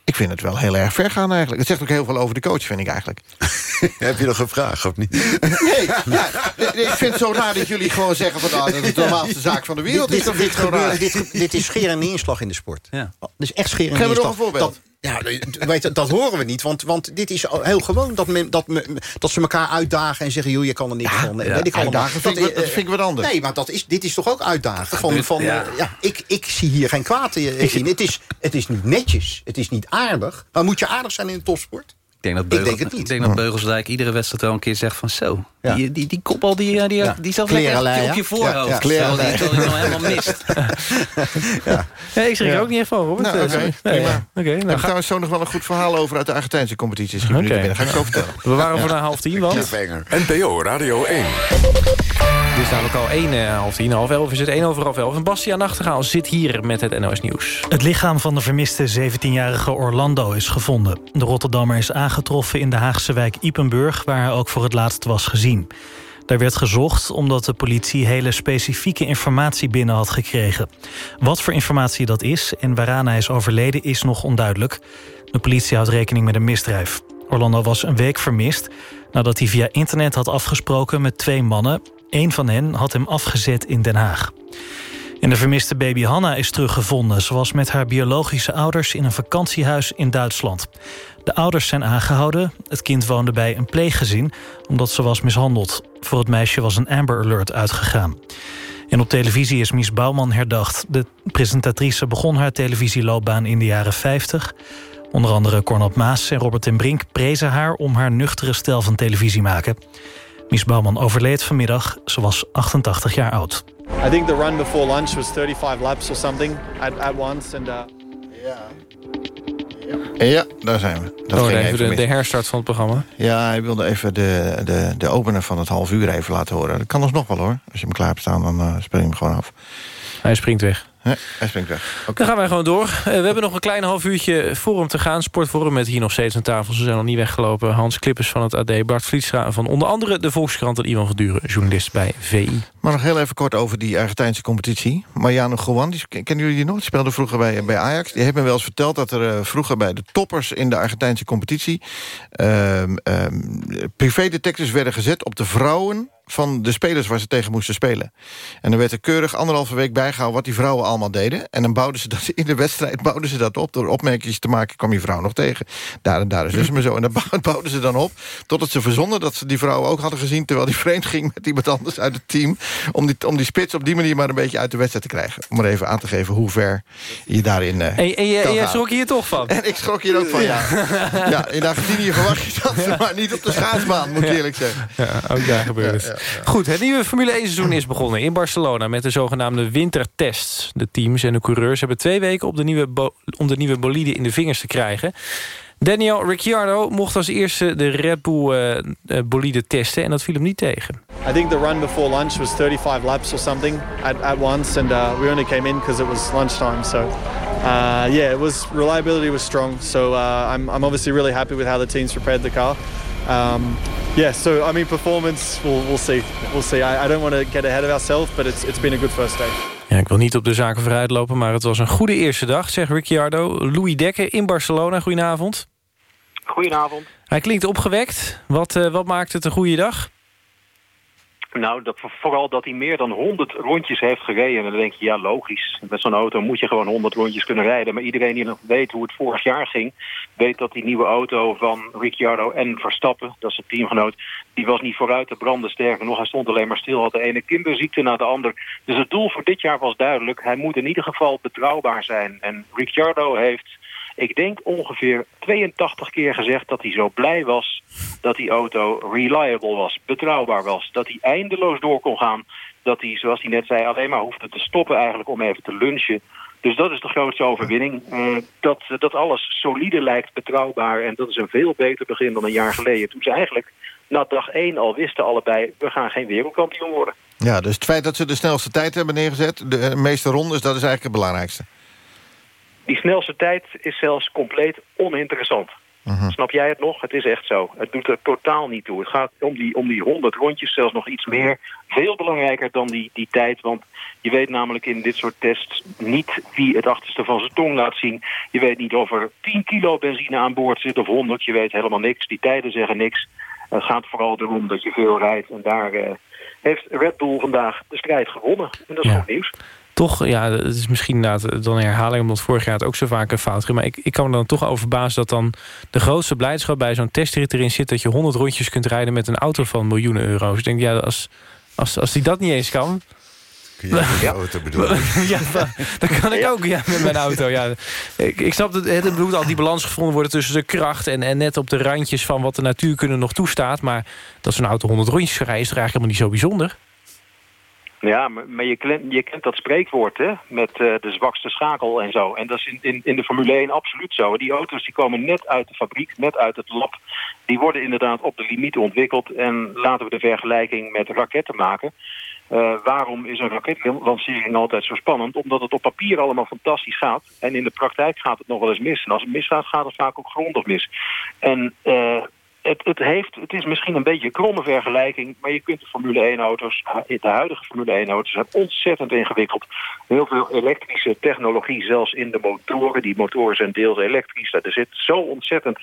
Ik vind het wel heel erg ver gaan eigenlijk. Het zegt ook heel veel over de coach, vind ik eigenlijk. Heb je nog een vraag, of niet? Nee, ja, ik vind het zo raar dat jullie gewoon zeggen... van nou, dat is de normaalste zaak van de wereld. Dit, is dit, gebeurt- dit, dit is scheer en inslag in de sport. Ja. Dus echt scheer en Geef me nog inslag. een voorbeeld. Dat, ja, weet, je, dat horen we niet, want, want dit is heel gewoon. Dat, men, dat, me- dat ze elkaar uitdagen en zeggen... joh, je kan er niks van. ja, weet ik uitdagen vind wat- dat vind ik wat anders. Nee, maar dat is, dit is toch ook uitdagen? Van, van, ja. ja. ja, ik, ik zie hier geen kwaad in. in. Het, is, het is niet netjes, het is niet aardig. Maar moet je aardig zijn in de topsport? Ik denk dat, Ik Beugel, denk het niet. Ik denk dat Beugelsdijk iedere wedstrijd wel een keer zegt van zo. Ja. Die, die, die kopbal die, eh, die, Ja. die Klerenlei, op je voorhoofd. Ja, ja. Die- nou helemaal mist. Ja, ik schrik Ja. er ook niet echt van, Robert. Nou, oké, Eh, nee, ik nou, heb ga- trouwens zo nog wel een goed verhaal over... uit de Argentijnse competitie. Binnen. Ga ik zo vertellen. We waren voor na half tien, want... NPO Radio 1. Het is namelijk al één eh, half tien, half elf is het één over half elf. En Bastiaan Nachtegaal zit hier met het NOS Nieuws. Het lichaam van de vermiste 17-jarige Orlando is gevonden. De Rotterdammer is aangetroffen in de Haagse wijk Ipenburg... waar hij ook voor het laatst was gezien. Daar werd gezocht omdat de politie hele specifieke informatie binnen had gekregen. Wat voor informatie dat is en waaraan hij is overleden is nog onduidelijk. De politie houdt rekening met een misdrijf. Orlando was een week vermist nadat hij via internet had afgesproken met twee mannen. Eén van hen had hem afgezet in Den Haag. En de vermiste baby Hanna is teruggevonden. Ze was met haar biologische ouders in een vakantiehuis in Duitsland. De ouders zijn aangehouden. Het kind woonde bij een pleeggezin omdat ze was mishandeld. Voor het meisje was een Amber Alert uitgegaan. En op televisie is Mies Bouwman herdacht. De presentatrice begon haar televisieloopbaan in de jaren 50. Onder andere Cornel Maas en Robert ten Brink prezen haar... om haar nuchtere stijl van televisie maken. Mies Bouwman overleed vanmiddag. Ze was 88 jaar oud. I think the run before lunch was 35 laps or something at, at once. And, uh... Ja, daar zijn we. Dat oh, ging even de, de herstart van het programma. Ja, hij wilde even de, de, de opener van het half uur even laten horen. Dat kan alsnog wel hoor. Als je hem klaar hebt staan, dan uh, spring je hem gewoon af. Hij springt weg. Nee, hij springt weg. Dan gaan wij gewoon door. Uh, we hebben nog een klein half uurtje forum te gaan. Sportforum met hier nog steeds aan tafel. Ze zijn nog niet weggelopen. Hans Klippers van het AD, Bart Vlietstra van onder andere de Volkskrant... en Ivan van Duren, journalist bij VI. Maar nog heel even kort over die Argentijnse competitie. Mariano Gowan, die, kennen jullie die nog? Die speelde vroeger bij, bij Ajax. Die heeft me wel eens verteld dat er uh, vroeger bij de toppers... in de Argentijnse competitie... Um, um, privédetectives werden gezet op de vrouwen van de spelers waar ze tegen moesten spelen. En dan werd er keurig anderhalve week bijgehouden... wat die vrouwen allemaal deden. En dan bouwden ze dat in de wedstrijd bouwden ze dat op. Door opmerkingen te maken kwam je vrouw nog tegen. Daar en daar is dus maar zo. En dan bouwden ze dan op. Totdat ze verzonnen dat ze die vrouwen ook hadden gezien... terwijl die vreemd ging met iemand anders uit het team. Om die, om die spits op die manier maar een beetje uit de wedstrijd te krijgen. Om maar even aan te geven hoe ver je daarin uh, En, en, je, en jij schrok hier toch van? En ik schrok hier ook van, ja. ja. ja in Argentinië verwacht je dat, ja. maar niet op de schaatsbaan, moet ik eerlijk zeggen. Ja, ook daar gebeurt het. Goed, het nieuwe Formule 1 seizoen is begonnen in Barcelona... met de zogenaamde wintertests. De teams en de coureurs hebben twee weken op de nieuwe om de nieuwe bolide in de vingers te krijgen. Daniel Ricciardo mocht als eerste de Red Bull uh, bolide testen en dat viel hem niet tegen. I think the run before lunch was 35 laps or something at, at once, and uh, we only came in because it was lunchtime. So, uh, yeah, it was reliability was strong. So uh, I'm I'm obviously really happy with how the teams prepared the car. Um, yeah, so I mean, performance, we'll, we'll see. We'll see. I, I don't want to get ahead of ourselves, but it's it's been a good first day. Ja, ik wil niet op de zaken vooruitlopen, maar het was een goede eerste dag, zegt Ricciardo. Louis Dekker in Barcelona, goedenavond. Goedenavond. Hij klinkt opgewekt. Wat, uh, wat maakt het een goede dag? Nou, dat, vooral dat hij meer dan 100 rondjes heeft gereden. En dan denk je, ja, logisch. Met zo'n auto moet je gewoon 100 rondjes kunnen rijden. Maar iedereen die nog weet hoe het vorig jaar ging... weet dat die nieuwe auto van Ricciardo en Verstappen... dat is het teamgenoot, die was niet vooruit te branden. Sterker nog, hij stond alleen maar stil. Had de ene kinderziekte na de ander. Dus het doel voor dit jaar was duidelijk. Hij moet in ieder geval betrouwbaar zijn. En Ricciardo heeft ik denk ongeveer 82 keer gezegd dat hij zo blij was dat die auto reliable was, betrouwbaar was. Dat hij eindeloos door kon gaan. Dat hij, zoals hij net zei, alleen maar hoefde te stoppen eigenlijk om even te lunchen. Dus dat is de grootste overwinning. Eh, dat, dat alles solide lijkt, betrouwbaar. En dat is een veel beter begin dan een jaar geleden. Toen ze eigenlijk na dag één al wisten allebei... we gaan geen wereldkampioen worden. Ja, dus het feit dat ze de snelste tijd hebben neergezet... de eh, meeste rondes, dat is eigenlijk het belangrijkste. Die snelste tijd is zelfs compleet oninteressant. Mhm. Snap jij het nog? Het is echt zo. Het doet er totaal niet toe. Het gaat om die, om die 100 rondjes, zelfs nog iets meer. Veel belangrijker dan die, die tijd. Want je weet namelijk in dit soort tests niet wie het achterste van zijn tong laat zien. Je weet niet of er 10 kilo benzine aan boord zit of 100. Je weet helemaal niks. Die tijden zeggen niks. Het gaat vooral erom dat je veel rijdt. En daar eh, heeft Red Bull vandaag de strijd gewonnen. En dat is goed nieuws. Toch, ja, het is misschien inderdaad dan een herhaling... omdat vorig jaar het ook zo vaak een fout ging. Maar ik, ik kan me dan toch over verbazen dat dan de grootste blijdschap... bij zo'n testrit erin zit dat je 100 rondjes kunt rijden... met een auto van miljoenen euro's. Ik denk, ja, als, als, als die dat niet eens kan... Kun je met auto bedoelen? ja, dan kan ik ook ja, met mijn auto. Ja. Ik, ik snap dat het moet al die balans gevonden worden tussen de kracht... En, en net op de randjes van wat de natuurkunde nog toestaat. Maar dat zo'n auto 100 rondjes rijden... is toch eigenlijk helemaal niet zo bijzonder? Ja, maar, je, kent, je kent dat spreekwoord, hè? Met eh, de zwakste schakel en zo. En dat is in, in, in de Formule 1 absoluut zo. Die auto's die komen net uit de fabriek, net uit het lab. Die worden inderdaad op de limiet ontwikkeld. En laten we de vergelijking met raketten maken. Eh, waarom is een raketlancering altijd zo spannend? Omdat het op papier allemaal fantastisch gaat. En in de praktijk gaat het nog wel eens mis. En als het misgaat, gaat het vaak ook grondig mis. En uh, het, het, heeft, het is misschien een beetje een kromme vergelijking... maar je kunt de Formule 1-auto's, de huidige Formule 1-auto's... zijn ontzettend ingewikkeld. Heel veel elektrische technologie, zelfs in de motoren. Die motoren zijn deels elektrisch. Er zit zo ontzettend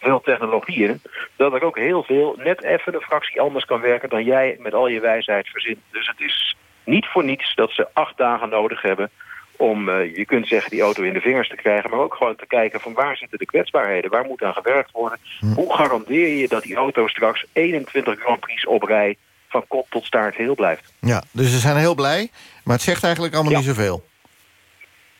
veel technologie in... dat er ook heel veel net even een fractie anders kan werken... dan jij met al je wijsheid verzint. Dus het is niet voor niets dat ze acht dagen nodig hebben om, uh, je kunt zeggen, die auto in de vingers te krijgen... maar ook gewoon te kijken van waar zitten de kwetsbaarheden? Waar moet aan gewerkt worden? Hoe garandeer je dat die auto straks 21 Grand Prix op rij... van kop tot staart heel blijft? Ja, dus ze zijn heel blij, maar het zegt eigenlijk allemaal niet zoveel.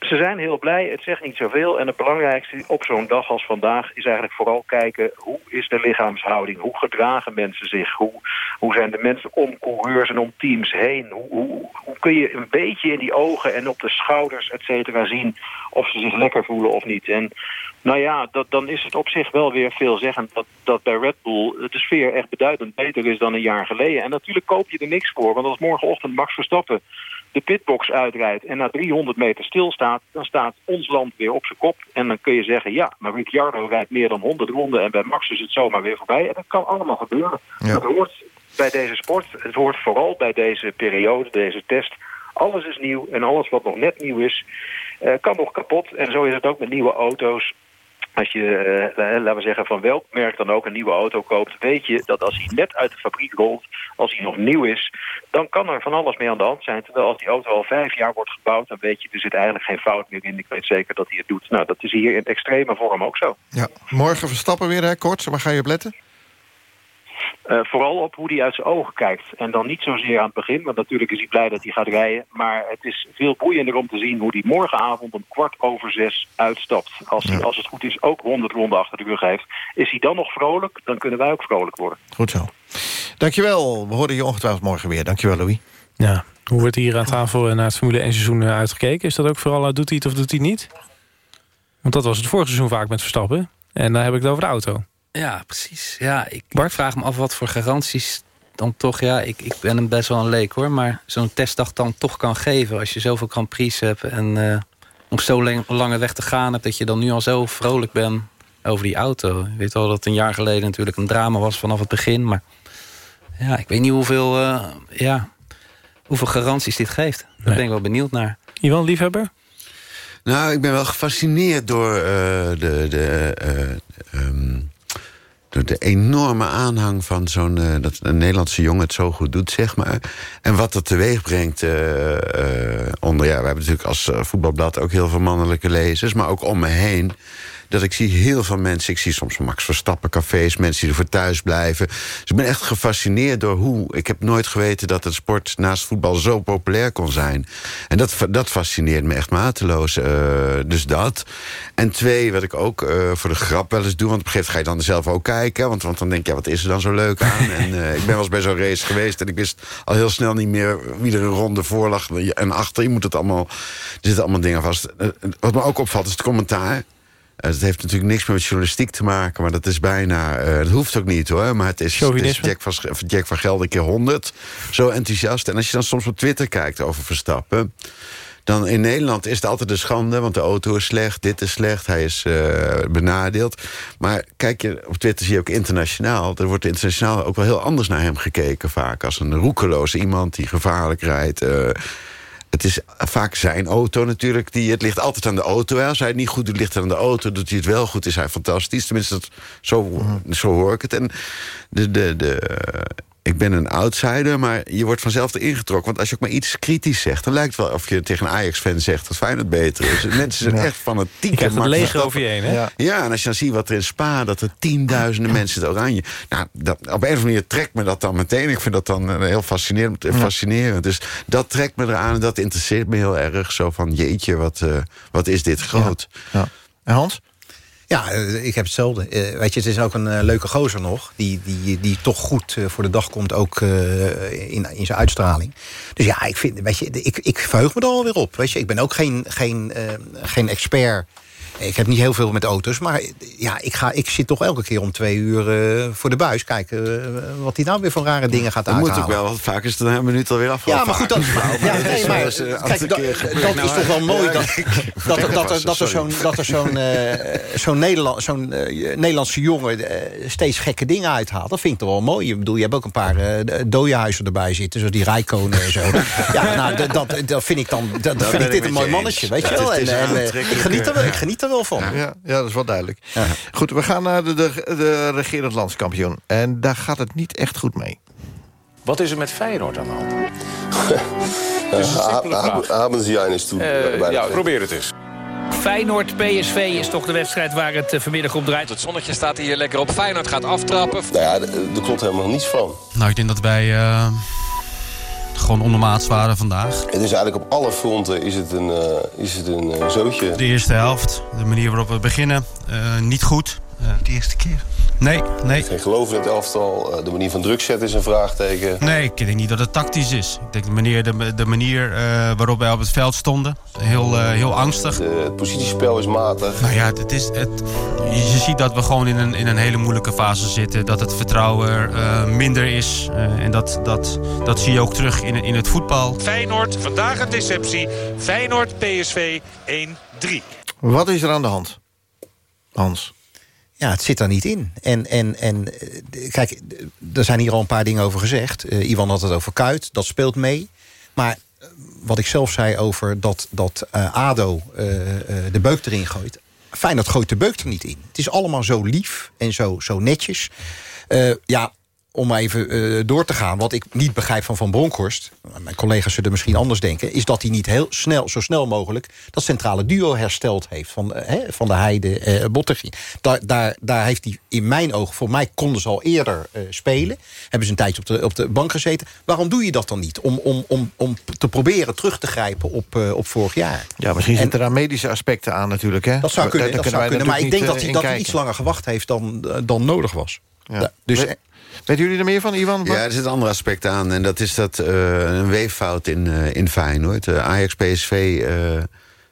Ze zijn heel blij, het zegt niet zoveel. En het belangrijkste op zo'n dag als vandaag is eigenlijk vooral kijken... hoe is de lichaamshouding, hoe gedragen mensen zich... hoe, hoe zijn de mensen om coureurs en om teams heen... Hoe, hoe, kun je een beetje in die ogen en op de schouders, et cetera, zien... of ze zich lekker voelen of niet. En nou ja, dat, dan is het op zich wel weer veelzeggend... Dat, dat bij Red Bull de sfeer echt beduidend beter is dan een jaar geleden. En natuurlijk koop je er niks voor, want als morgenochtend Max Verstappen de pitbox uitrijdt en na 300 meter stilstaat... dan staat ons land weer op zijn kop. En dan kun je zeggen, ja, maar Ricciardo rijdt meer dan 100 ronden... en bij Max is het zomaar weer voorbij. En dat kan allemaal gebeuren. Dat hoort bij deze sport. Het hoort vooral bij deze periode, deze test. Alles is nieuw en alles wat nog net nieuw is, uh, kan nog kapot. En zo is het ook met nieuwe auto's als je, uh, laten we zeggen, van welk merk dan ook een nieuwe auto koopt... weet je dat als hij net uit de fabriek rolt, als hij nog nieuw is... dan kan er van alles mee aan de hand zijn. Terwijl als die auto al vijf jaar wordt gebouwd... dan weet je, er zit eigenlijk geen fout meer in. Ik weet zeker dat hij het doet. Nou, dat is hier in extreme vorm ook zo. Ja, morgen Verstappen weer, hè, kort. Waar ga je op letten? Uh, vooral op hoe hij uit zijn ogen kijkt. En dan niet zozeer aan het begin, want natuurlijk is hij blij dat hij gaat rijden. Maar het is veel boeiender om te zien hoe hij morgenavond om kwart over zes uitstapt. Als hij, als het goed is, ook 100 ronden achter de rug heeft. Is hij dan nog vrolijk, dan kunnen wij ook vrolijk worden. Goed zo. Dankjewel. We horen je ongetwijfeld morgen weer. Dankjewel, Louis. Ja, hoe wordt hier aan tafel naar het Formule 1 seizoen uitgekeken? Is dat ook vooral, doet hij het of doet hij het niet? Want dat was het vorige seizoen vaak met Verstappen. En dan heb ik het over de auto. Ja, precies. Ja, ik, Bart? vraag me af wat voor garanties dan toch... Ja, ik, ik ben een best wel een leek hoor. Maar zo'n testdag dan toch kan geven. Als je zoveel Grand Prix hebt en uh, nog zo lang, lange weg te gaan hebt... dat je dan nu al zo vrolijk bent over die auto. Ik weet wel dat het een jaar geleden natuurlijk een drama was vanaf het begin. Maar ja, ik weet niet hoeveel, uh, ja, hoeveel garanties dit geeft. Daar nee. ben ik wel benieuwd naar. Iwan, liefhebber? Nou, ik ben wel gefascineerd door uh, de... de um, door de enorme aanhang van zo'n... Uh, dat een Nederlandse jongen het zo goed doet, zeg maar. En wat dat teweeg brengt uh, uh, onder... Ja, we hebben natuurlijk als voetbalblad ook heel veel mannelijke lezers... maar ook om me heen dat ik zie heel veel mensen... ik zie soms Max Verstappen cafés, mensen die er voor thuis blijven. Dus ik ben echt gefascineerd door hoe... ik heb nooit geweten dat het sport naast voetbal zo populair kon zijn. En dat, dat fascineert me echt mateloos. Uh, dus dat. En twee, wat ik ook uh, voor de grap wel eens doe... want op een gegeven moment ga je dan zelf ook kijken... want, want dan denk je, ja, wat is er dan zo leuk aan? en uh, ik ben wel eens bij zo'n race geweest... en ik wist al heel snel niet meer wie er een ronde voor lag en achter. Je moet het allemaal... Er zitten allemaal dingen vast. Wat me ook opvalt is het commentaar. Het heeft natuurlijk niks meer met journalistiek te maken... maar dat is bijna... Uh, dat hoeft ook niet, hoor. Maar het is, het is Jack, van, Jack van Gelder keer 100. Zo enthousiast. En als je dan soms op Twitter kijkt over Verstappen... dan in Nederland is het altijd een schande... want de auto is slecht, dit is slecht, hij is uh, benadeeld. Maar kijk je op Twitter zie je ook internationaal... er wordt internationaal ook wel heel anders naar hem gekeken vaak... als een roekeloze iemand die gevaarlijk rijdt... Uh, het is vaak zijn auto natuurlijk. Die, het ligt altijd aan de auto. Hè. Als hij het niet goed doet, ligt het aan de auto. Doet hij het wel goed, is hij fantastisch. Tenminste, dat, zo, zo hoor ik het. En de, de, de, ik ben een outsider, maar je wordt vanzelf erin getrokken. Want als je ook maar iets kritisch zegt... dan lijkt het wel of je tegen een Ajax-fan zegt dat Feyenoord beter is. Mensen zijn Ja. echt fanatiek. Je krijgt het Verstappen- over je heen, hè? Ja. Ja, en als je dan ziet wat er in Spa... dat er tienduizenden mensen het oranje... Nou, dat, op een of andere manier trekt me dat dan meteen. Ik vind dat dan eh, heel fascinerend. fascinerend. Dus dat trekt me eraan en dat interesseert me heel erg. Zo van, jeetje, wat, eh, wat is dit groot. Ja. En Hans? Ja, eh, ik heb hetzelfde. Eh, weet je, het is ook een eh, leuke gozer nog. Die, die, die toch goed voor de dag komt, ook in, in zijn uitstraling. Dus ja, ik, vind, weet je, ik, ik verheug me er alweer op. Weet je, ik ben ook geen, geen, geen expert. Ik heb niet heel veel met auto's, maar ja, ik, ga, ik zit toch elke keer om twee uur eh, voor de buis kijken eh, wat hij nou weer van rare dingen gaat Dat moet uithalen. ook wel, want vaak is het een minuut alweer afgelopen. Ja, maar goed, dat, ja, nee, maar, is, eh, kijk, een dat, dat is toch wel mooi dat, dat, er- dat, dat er zo'n dat er zo'n zo'n Nederland, zo'n, eh, Nederlandse jongen steeds gekke dingen uithaalt. Dat vind ik toch wel mooi. Ik bedoel, je hebt ook een paar eh dooienhuizen erbij zitten, zoals die Rijkonen en zo. Ja, nou, dat, dat, vind ik dan dat, Dat vind ik ik dit een mooi je mannetje, weet je is- wel. is En, ik, geniet er, er wel van. Ja, ja, dat is wel duidelijk. Goed, we gaan naar de, de, de regerend landskampioen. En daar gaat het niet echt goed mee. Wat is er met Feyenoord aan de hand? Haben Sie eine Studie? Eh, ja, probeer het eens. Feyenoord PSV is toch de wedstrijd waar het eh, vanmiddag op draait. Het zonnetje staat hier lekker op. Feyenoord gaat aftrappen. Nou ja, er klopt helemaal niets van. Nou, ik denk dat wij eh, gewoon ondermaats waren vandaag. Het is eigenlijk op alle fronten is het een, eh, is het een eh, zootje. De eerste helft, de manier waarop we beginnen, eh, niet goed. De eerste keer? Nee, nee. Geen geloof in het elftal. Eh, de manier van druk zetten is een vraagteken. Nee, ik denk niet dat het tactisch is. Ik denk de manier, de, de manier eh, waarop wij op het veld stonden, heel, eh, heel angstig. het positiespel is matig. Nou ja, het is, het, je ziet dat we gewoon in een, in een hele moeilijke fase zitten. Dat het vertrouwen eh, minder is. Eh, en dat, dat, dat zie je ook terug in, in het voetbal. Feyenoord, vandaag een deceptie. Feyenoord PSV 1-3. Wat is er aan de hand? Hans. Ja, het zit er niet in. En, en, en eh, kijk, er zijn hier al een paar dingen over gezegd. Eh, Ivan had het over Kuit, dat speelt mee. Maar eh, wat ik zelf zei over dat, dat ADO de beuk erin gooit... Feyenoord gooit de beuk er niet in. Het is allemaal zo lief en zo, zo netjes. Ja, om even eh, door te gaan, wat ik niet begrijp van Van Bronckhorst... mijn collega's zullen misschien anders denken... is dat hij niet heel snel, zo snel mogelijk dat centrale duo hersteld heeft... van, eh, van de Heide Bottegien. Daar, daar, daar heeft hij in mijn ogen... voor mij konden ze al eerder spelen. Hebben ze een tijdje op de, op de bank gezeten. Waarom doe je dat dan niet? Om, om, om, om te proberen terug te grijpen op, op vorig jaar. Ja, misschien En- zitten daar medische aspecten aan natuurlijk. Hè? Dat zou kunnen, dat zou kunnen maar ik denk dat hij, dat hij iets langer gewacht heeft dan, dan nodig was. Ja. Da- Dus, We- Weten jullie er meer van, Ivan? Ja, er zit een ander aspect aan. En dat is dat eh, een weeffout in, eh, in Feyenoord. Uh, Ajax, PSV eh,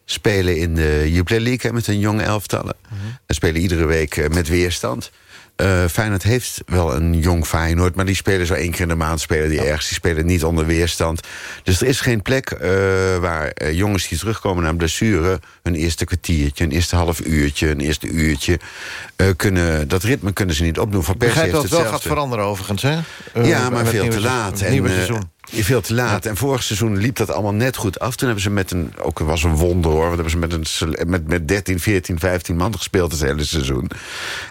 spelen in de Jupiler League hè, met een jong elftallen. En spelen iedere week met weerstand. Eh Feyenoord heeft wel een jong Feyenoord... maar die spelen zo één keer in de maand spelen die ergens. Die spelen niet onder weerstand. Dus er is geen plek eh, waar eh, jongens die terugkomen na een blessure... een eerste kwartiertje, een eerste half uurtje, een eerste uurtje... kunnen, dat ritme kunnen ze niet opdoen. Van Persie begrijp dat het wel gaat veranderen overigens. Hè? Ja, maar veel te laat. en, seizoen. Veel te laat. En vorig seizoen liep dat allemaal net goed af. Toen hebben ze met een, ook was een wonder hoor, want hebben ze met, een, met, met 13, 14, 15 man gespeeld het hele seizoen.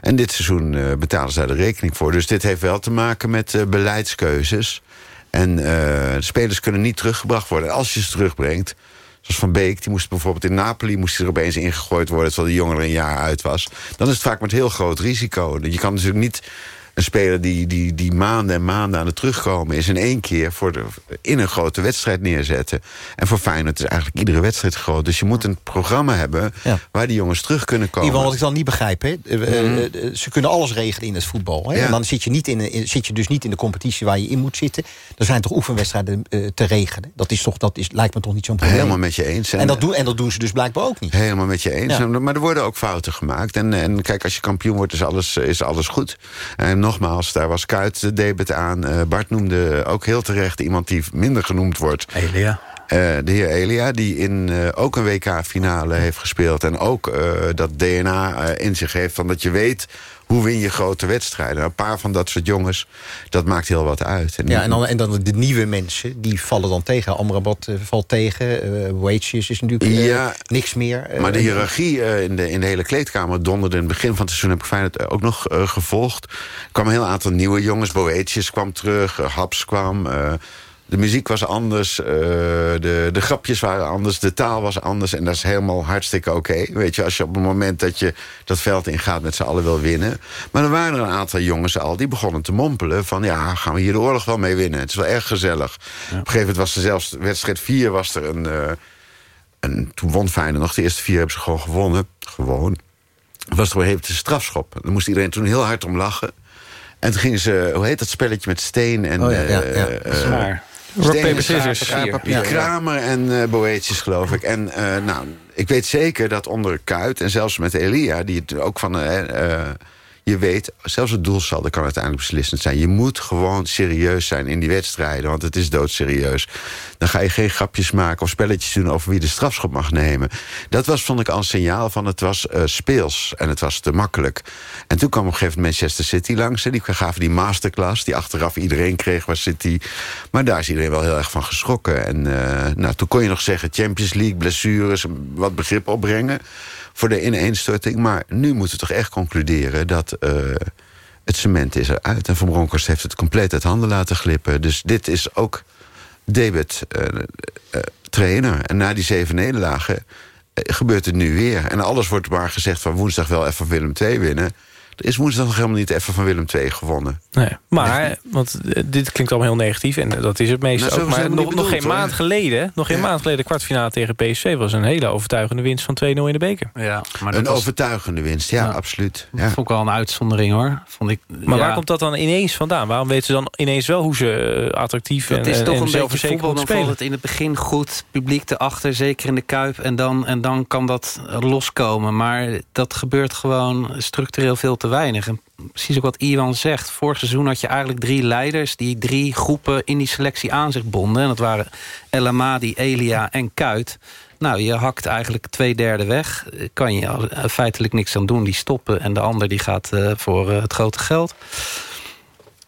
En dit seizoen eh, betalen ze daar de rekening voor. Dus dit heeft wel te maken met eh, beleidskeuzes. En eh, de spelers kunnen niet teruggebracht worden. En als je ze terugbrengt, Zoals Van Beek, die moest bijvoorbeeld in Napoli... moest er opeens ingegooid worden terwijl de jongere een jaar uit was. Dan is het vaak met heel groot risico. Je kan natuurlijk niet een speler die, die, die maanden en maanden aan het terugkomen is... in één keer voor de, in een grote wedstrijd neerzetten. En voor Feyenoord is eigenlijk iedere wedstrijd groot. Dus je moet een programma hebben waar die jongens terug kunnen komen. Ivan, wat ik dan niet begrijp, hè? Eh, eh, eh, ze kunnen alles regelen in het voetbal. Hè? En dan zit je, niet in, in- zit je dus niet in de competitie waar je in moet zitten. Er zijn toch oefenwedstrijden te regelen. Dat, is toch, dat is, lijkt me toch niet zo'n probleem. Helemaal met je eens. En dat, doen, en dat doen ze dus blijkbaar ook niet. Helemaal met je eens. Ja. Maar er worden ook fouten gemaakt. En, en kijk, als je kampioen wordt, is alles, is alles goed. En nogmaals, daar was Kuit de debet aan. Eh, Bart noemde ook heel terecht iemand die minder genoemd wordt. Elia. Eh, de heer Elia, die in eh, ook een WK-finale heeft gespeeld... en ook eh, dat DNA in zich heeft van dat je weet... hoe win je grote wedstrijden. Een paar van dat soort jongens, dat maakt heel wat uit. Ja, en dan, en dan de nieuwe mensen, die vallen dan tegen. Amrabat valt tegen. eh Wages is natuurlijk Ja. niks meer. Maar de hiërarchie in, de, in de hele kleedkamer donderde in het begin van het seizoen... heb ik Feyenoord ook nog gevolgd. Er kwam een heel aantal nieuwe jongens. Boetjes kwam terug, Haps kwam... de muziek was anders, eh, de, de grapjes waren anders, de taal was anders. En dat is helemaal hartstikke oké. Weet je, als je op het moment dat je dat veld ingaat met z'n allen wil winnen. Maar er waren er een aantal jongens al die begonnen te mompelen van... ja, gaan we hier de oorlog wel mee winnen? Het is wel erg gezellig. Op een gegeven moment was er zelfs, wedstrijd 4 was er een... eh, en toen won Feyenoord nog. De eerste vier hebben ze gewoon gewonnen. Gewoon. Was er een een strafschop. Daar moest iedereen toen heel hard om lachen. En toen gingen ze, hoe heet dat spelletje met steen en... Oh ja, ja, ja. eh, Zwaar. Rock, paper, scissors. papier. Kramer en eh Boetjes, geloof ik. En eh, nou, ik weet zeker dat onder Kuit en zelfs met Elia... die het ook van... je weet, zelfs het doelsaldo kan uiteindelijk beslissend zijn. Je moet gewoon serieus zijn in die wedstrijden, want het is doodserieus. Dan ga je geen grapjes maken of spelletjes doen over wie de strafschop mag nemen. Dat was, vond ik, al een signaal van het was eh, speels en het was te makkelijk. En toen kwam op een gegeven moment Manchester City langs. hè. Die gaven die masterclass, die achteraf iedereen kreeg, was City. Maar daar is iedereen wel heel erg van geschrokken. En eh, nou, toen kon je nog zeggen, Champions League, blessures, wat begrip opbrengen voor de ineenstorting. Maar nu moeten we toch echt concluderen dat eh, het cement is eruit. En Van Bronckhorst heeft het compleet uit handen laten glippen. Dus dit is ook David eh, trainer. En na die zeven nederlagen gebeurt het nu weer. En alles wordt maar gezegd van woensdag wel even Willem II winnen. Er is woensdag nog helemaal niet even van Willem II gewonnen. Nee, maar, want eh, dit klinkt allemaal heel negatief... en dat is het meestal Nou, ook. is het Maar nog, nog geen hoor. maand geleden... nog geen maand geleden de kwartfinale tegen PSV... was een hele overtuigende winst van 2-0 in de beker. Ja, maar Een dat was, overtuigende winst, ja, Ja. absoluut. dat Ja. vond ik wel een uitzondering hoor. Vond ik, Maar ja. waar komt dat dan ineens vandaan? Waarom weten ze dan ineens wel hoe ze eh, attractief en, Dat is en, toch en een beetje voetbal. Dan valt spelen? het in het begin goed. Publiek erachter, zeker in de Kuip. En dan, en dan kan dat loskomen. Maar dat gebeurt gewoon structureel veel te weinig. En precies ook wat Iwan zegt. Vorig seizoen had je eigenlijk drie leiders... die drie groepen in die selectie aan zich bonden. En dat waren El Amadi, Elia en Kuit. Nou, je hakt eigenlijk twee derde weg. Kan je eh, feitelijk niks aan doen. Die stoppen en de ander die gaat eh, voor eh, het grote geld.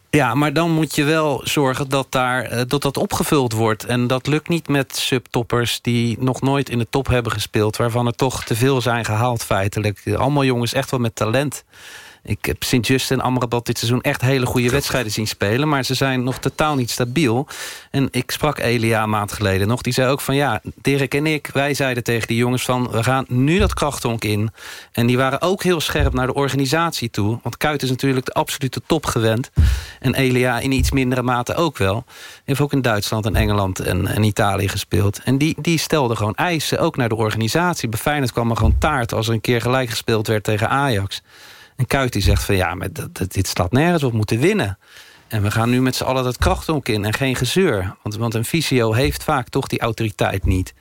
Ja, maar dan moet je wel zorgen dat, daar, dat dat opgevuld wordt. En dat lukt niet met subtoppers die nog nooit in de top hebben gespeeld... waarvan er toch te veel zijn gehaald feitelijk. Allemaal jongens echt wel met talent. Ik heb Sint-Just en Amrabat dit seizoen echt hele goede wedstrijden zien spelen. Maar ze zijn nog totaal niet stabiel. En ik sprak Elia een maand geleden nog. Die zei ook van ja, Dirk en ik, wij zeiden tegen die jongens van... we gaan nu dat krachtonk in. En die waren ook heel scherp naar de organisatie toe. Want Kuit is natuurlijk de absolute top gewend. En Elia in iets mindere mate ook wel. Heeft ook in Duitsland en Engeland en, en Italië gespeeld. En die, die stelde gewoon eisen, ook naar de organisatie. Bij Feyenoord kwam er gewoon taart als er een keer gelijk gespeeld werd tegen Ajax. En Kuit die zegt van ja, maar dat, dit slaat nergens op, we moeten winnen. En we gaan nu met z'n allen dat krachtonk in en geen gezeur. Want, want een visio heeft vaak toch die autoriteit niet.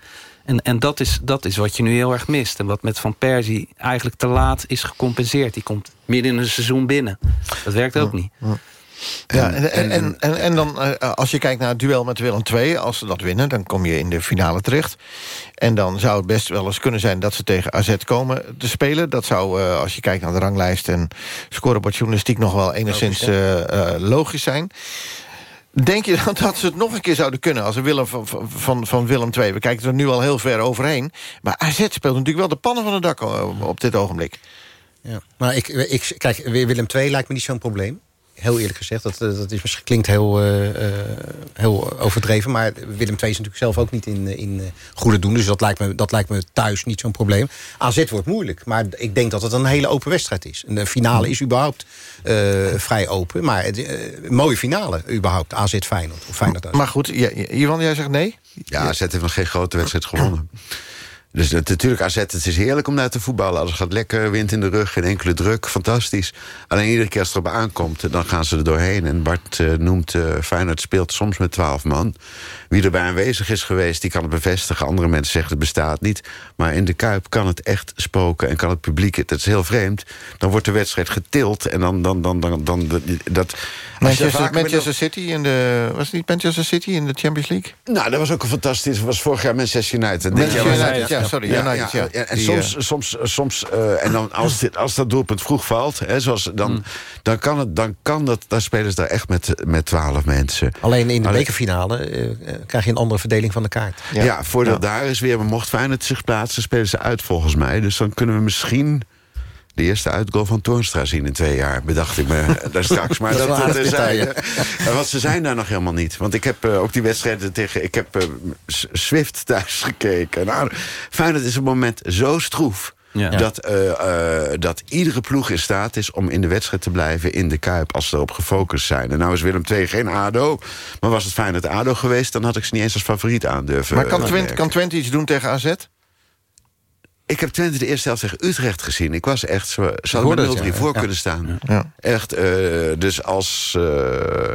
En, en dat, is, dat is wat je nu heel erg mist. En wat met Van Persie eigenlijk te laat is gecompenseerd. Die komt midden in een seizoen binnen. Dat werkt ook niet. Ja, en, en, en, en, en dan, eh, als je kijkt naar het duel met Willem II... als ze dat winnen, dan kom je in de finale terecht. En dan zou het best wel eens kunnen zijn... dat ze tegen AZ komen te spelen. Dat zou, eh, als je kijkt naar de ranglijst... en scorebord journalistiek nog wel enigszins eh, eh, logisch zijn. Denk je dan dat ze het nog een keer zouden kunnen... als Willem van, van, van Willem II? We kijken er nu al heel ver overheen. Maar AZ speelt natuurlijk wel de pannen van het dak eh, op dit ogenblik. Ja. Maar ik, ik, kijk, Willem II lijkt me niet zo'n probleem. Heel eerlijk gezegd. Dat, eh, dat is, klinkt heel, uh, heel overdreven. Maar Willem II is natuurlijk zelf ook niet in, in goede doen. Dus dat lijkt, me, dat lijkt me thuis niet zo'n probleem. AZ wordt moeilijk. Maar ik denk dat het een hele open wedstrijd is. En de finale is überhaupt vrij open. Maar een mooie finale überhaupt. AZ Feyenoord. Of Feyenoord maar goed, Ivan, jij zegt nee? Ja, AZ heeft nog geen grote wedstrijd gewonnen. Dus dat, natuurlijk, AZ, het is heerlijk om naar te voetballen. Alles gaat lekker, wind in de rug, geen enkele druk, fantastisch. Alleen iedere keer als het erop aankomt, dan gaan ze er doorheen. En Bart uh, noemt, uh, Feyenoord speelt soms met twaalf man. Wie erbij aanwezig is geweest, die kan het bevestigen. Andere mensen zeggen het bestaat niet. Maar in de Kuip kan het echt spoken en kan het publiek het. Dat is heel vreemd. Dan wordt de wedstrijd getild en dan... dan, dan, dan, dan dat, Manchester, Manchester City in de... Was het niet Manchester City in de Champions League? Nou, dat was ook een fantastisch... was vorig jaar Manchester United. Manchester United, ja, sorry. Ja, ja, ja. En soms... Eh, soms, soms uh, en dan als, dit, als dat doelpunt vroeg valt... Hè, zoals, dan, mm. dan, kan het, dan kan dat... Daar spelen ze daar echt met, met twaalf mensen. Alleen in de bekerfinale... Uh, krijg je een andere verdeling van de kaart. Ja, ja voordat daar is weer, mocht Feyenoord zich plaatsen... spelen ze uit volgens mij. Dus dan kunnen we misschien de eerste uitgoal van Toornstra zien in twee jaar. Bedacht ik me daar straks. Maar dat, dat, dat zijn, Want ze zijn daar nog helemaal niet. Want ik heb uh, ook die wedstrijden tegen... Ik heb uh, Swift thuis gekeken. Nou, Feyenoord is op het moment zo stroef... Ja. Dat, uh, uh, dat iedere ploeg in staat is om in de wedstrijd te blijven in de Kuip... als ze erop gefocust zijn. En nou is Willem II geen ADO, maar was het fijn dat ADO geweest... dan had ik ze niet eens als favoriet aandurven. Maar kan Twente, kan Twente iets doen tegen AZ? Ik heb Twente de eerste helft tegen Utrecht gezien. Ik was echt, zo, zou er 0-3 ja, voor kunnen staan. Ja. Echt, uh, dus als,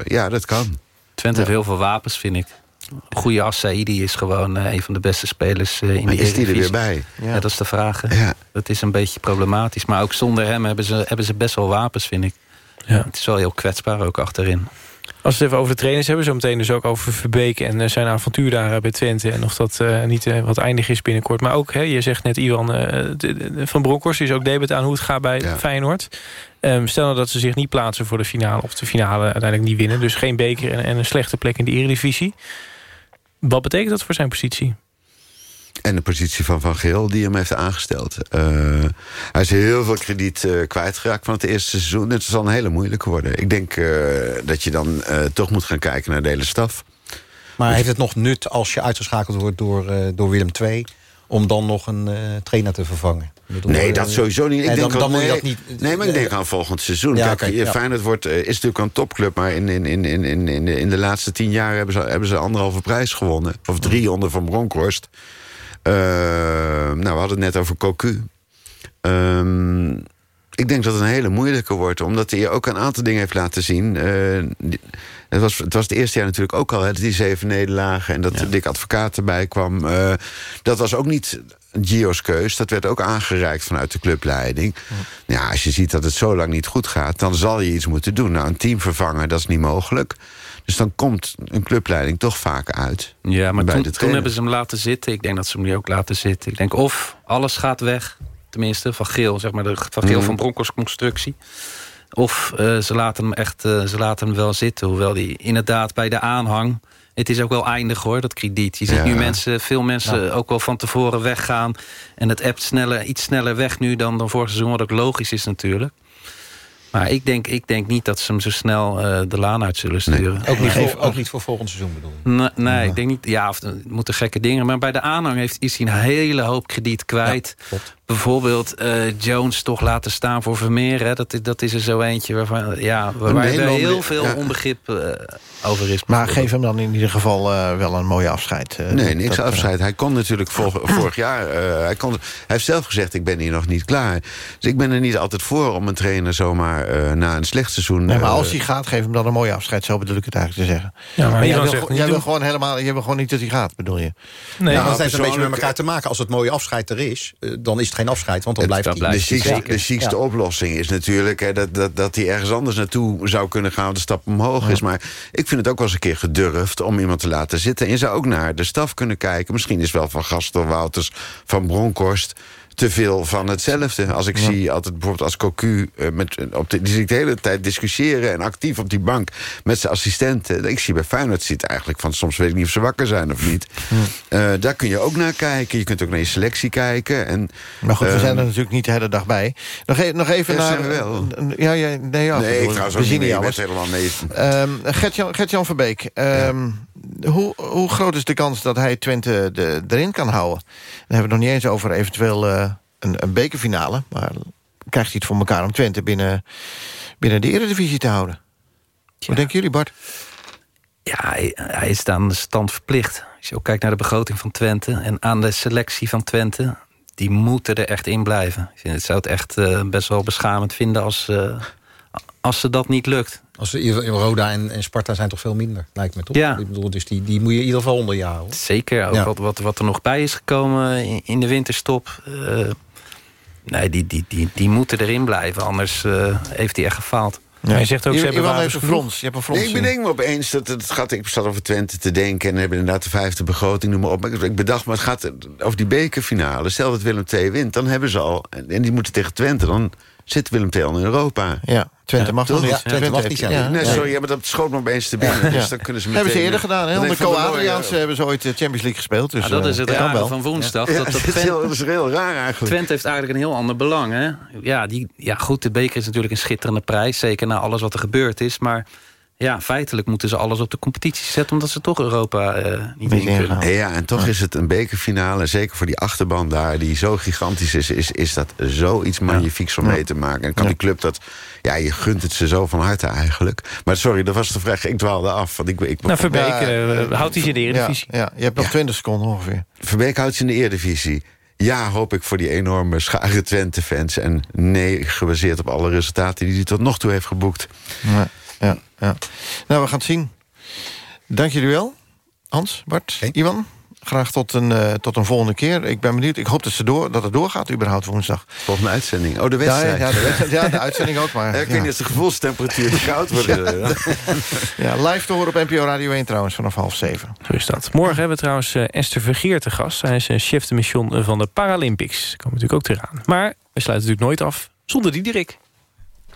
ja, dat kan. Twente heeft heel veel wapens, vind ik goede Assaidi is gewoon uh, een van de beste spelers uh, in maar de is die er weer bij? Ja. dat is de vraag. Ja. Dat is een beetje problematisch. Maar ook zonder hem hebben ze, hebben ze best wel wapens, vind ik. Ja. Het is wel heel kwetsbaar ook achterin. Als we het even over de trainers hebben, zo meteen dus ook over Verbeek en eh, zijn avontuur daar bij Twente. En of dat uh, niet uh, wat eindig is binnenkort. Maar ook, hè, je zegt net, de, van Bronckhorst is ook debet aan hoe het gaat bij ja. Feyenoord. Um, stel nou dat ze zich niet plaatsen voor de finale, of de finale uiteindelijk niet winnen. Dus geen beker en, en een slechte plek in de eredivisie. Wat betekent dat voor zijn positie? En de positie van Van Geel, die hem heeft aangesteld. Uh, hij is heel veel krediet uh, kwijtgeraakt van het eerste seizoen. Het zal een hele moeilijke worden. Ik denk uh, dat je dan toch moet gaan kijken naar de hele staf. Maar heeft het nog nut als je uitgeschakeld wordt door, door Willem II... om dan nog een trainer te vervangen? nee, dat sowieso niet. Ik denk dan, nee, dat niet. Nee, maar ik denk aan volgend seizoen. Ja, Kijk, okay, ja. Feyenoord wordt, is natuurlijk een topclub... maar in, in, in, in, in, in de laatste tien jaar hebben ze, hebben ze anderhalve prijs gewonnen. Of drie onder Van Bronckhorst. Uh, nou, we hadden het net over Cocu. Uh, ik denk dat het een hele moeilijke wordt. Omdat hij ook een aantal dingen heeft laten zien. Uh, het, was, het was het eerste jaar natuurlijk ook al. Hè, die zeven nederlagen en dat ja. Dick Advocaat erbij kwam. Uh, dat was ook niet Gio's keus. Dat werd ook aangereikt vanuit de clubleiding. Ja. ja, als je ziet dat het zo lang niet goed gaat... dan zal je iets moeten doen. Nou, een team vervangen, dat is niet mogelijk. Dus dan komt een clubleiding toch vaak uit. Ja, maar toen, toen, hebben ze hem laten zitten. Ik denk dat ze hem nu ook laten zitten. Ik denk of alles gaat weg, tenminste, van Geel, zeg maar, de, van Geel mm. van Broncos constructie. Of uh, ze, laten hem echt, uh, ze laten hem wel zitten. Hoewel die inderdaad bij de aanhang... Het is ook wel eindig hoor, dat krediet. Je ziet ja. nu mensen, veel mensen ja. ook wel van tevoren weggaan. En het appt sneller, iets sneller weg nu dan, dan vorig seizoen. Wat ook logisch is natuurlijk. Maar ik denk, ik denk niet dat ze hem zo snel uh, de laan uit zullen sturen. Nee. Ook, niet voor, ook niet voor volgend seizoen bedoel Nee, nee ik denk niet. Ja, of, er moeten gekke dingen. Maar bij de aanhang heeft, is hij een hele hoop krediet kwijt. Ja, bijvoorbeeld uh, Jones toch laten staan voor Vermeer. Hè? Dat, dat is er zo eentje waarvan, ja, waar, waar heel veel ja. onbegrip uh, over is. Maar geef hem dan in ieder geval uh, wel een mooie afscheid. nee, niks dat, afscheid. Hij kon natuurlijk vor, vorig jaar... hij, kon, hij heeft zelf gezegd, ik ben hier nog niet klaar. Dus ik ben er niet altijd voor om een trainer zomaar na een slecht seizoen... Nee, maar als hij gaat, geef hem dan een mooie afscheid. Zo bedoel ik het eigenlijk te zeggen. Ja, maar, maar jij, wil, jij wil, gewoon helemaal, jij wil gewoon niet dat hij gaat, bedoel je? Nee, nou, dat heeft een beetje met elkaar te maken. Als het mooie afscheid er is, dan is het geen afscheid, want dan blijft hij. De ziekste, de ziekste ja. oplossing is natuurlijk hè, dat, dat, dat hij ergens anders naartoe zou kunnen gaan... de stap omhoog ja. is. Maar ik vind het ook wel eens een keer gedurfd om iemand te laten zitten. En je zou ook naar de staf kunnen kijken. Misschien is wel van Gastel Wouters, van Bronkhorst... te veel van hetzelfde. Als ik zie altijd bijvoorbeeld als Cocu... eh, met, op de, die zit de hele tijd discussiëren en actief op die bank... met zijn assistenten. Ik zie bij Feyenoord zit eigenlijk van... soms weet ik niet of ze wakker zijn of niet. Eh, daar kun je ook naar kijken. Je kunt ook naar je selectie kijken. En, Maar goed, we eh, zijn er natuurlijk niet de hele dag bij. Nog, e- nog even naar... zijn we wel. Ja, ja, nee, ja, Nee, bedoel, trouwens we ook zien niet bent helemaal mee. Ehm, Gert-Jan Gert-Jan Verbeek, ehm, hoe, hoe groot is de kans dat hij Twente de, erin kan houden? Dan hebben we het nog niet eens over eventueel eh, een, een bekerfinale. Maar krijgt hij het voor elkaar om Twente binnen, binnen de eredivisie te houden? Wat denken jullie, Bart? Ja, hij, hij is aan de stand verplicht. Als je ook kijkt naar de begroting van Twente... en aan de selectie van Twente... die moeten er echt in blijven. Ik vind, het zou het echt eh, best wel beschamend vinden... als, eh, als ze dat niet lukt. Als ze, Roda en, en Sparta zijn toch veel minder, lijkt me toch? Ja. Ik bedoel, dus die, die moet je in ieder geval onder je houden. Zeker, ook Ja. wat, wat, wat er nog bij is gekomen in, in de winterstop. eh, nee, die, die, die, die moeten erin blijven, anders eh, heeft hij echt gefaald. Ja. Hij zegt ook, ze hebben genoeg. frons. Je hebt een frons. Nee, ik bedenk me opeens dat het gaat. Ik zat over Twente te denken en hebben inderdaad de vijfde begroting, noem maar op. Maar ik- bedacht, maar het gaat over die bekerfinale. Stel dat Willem II wint, dan hebben ze al. En die moeten tegen Twente, dan zit Willem II al in Europa. Ja, Twente mag nog toch? niet. Ja, Twente mag niet zijn. Ja. Nee, Ja. sorry, ja, maar dat schoot me opeens te binnen. Ja. Dus dan kunnen ze meteen, hebben ze eerder gedaan, hè? Onder heeft Van Co der Looy, Adriaans eh, hebben ze ooit de Champions League gespeeld. Dus, Ja, dat eh, is het rare wel. van woensdag. Ja, dat, dat dat is Twente- heel- dat is heel raar eigenlijk. Twente heeft eigenlijk een heel ander belang. Hè? Ja, die, ja, goed, de beker is natuurlijk een schitterende prijs. Zeker na alles wat er gebeurd is. Maar ja, feitelijk moeten ze alles op de competitie zetten... omdat ze toch Europa eh, niet in kunnen. Ja, en toch is het een bekerfinale. Zeker voor die achterban daar, die zo gigantisch is... is, is dat zoiets magnifieks om mee te maken. En kan die club dat... Ja, je gunt het ze zo van harte eigenlijk. Maar sorry, dat was de vraag. Ik dwaalde af. Want ik, ik, Nou, Verbeek, Ja, eh, houdt hij ze in de Eredivisie? Ja, ja, je hebt nog 20 seconden ongeveer. Verbeek houdt ze in de Eredivisie. Ja, hoop ik voor die enorme schare Twente-fans. En nee, gebaseerd op alle resultaten die hij tot nog toe heeft geboekt. Ja, ja, ja. Nou, we gaan het zien. Dank jullie wel. Hans, Bart, Iwan. Graag tot een, eh, tot een volgende keer. Ik ben benieuwd. Ik hoop dat, ze door, dat het doorgaat überhaupt woensdag. Volgende uitzending. Oh, de wedstrijd. Ja, ja, de, wedstrijd, ja, de uitzending ook maar. Ja, ik ja. weet niet of de gevoelstemperatuur te koud wordt. Ja. Ja, live te horen op NPO Radio 1 trouwens, vanaf half zeven. Zo is dat. Morgen hebben we trouwens eh, Esther Vergeer te gast. Hij is eh, chef de mission van de Paralympics. Daar komen we natuurlijk ook tegenaan. Maar we sluiten natuurlijk nooit af zonder Diederik.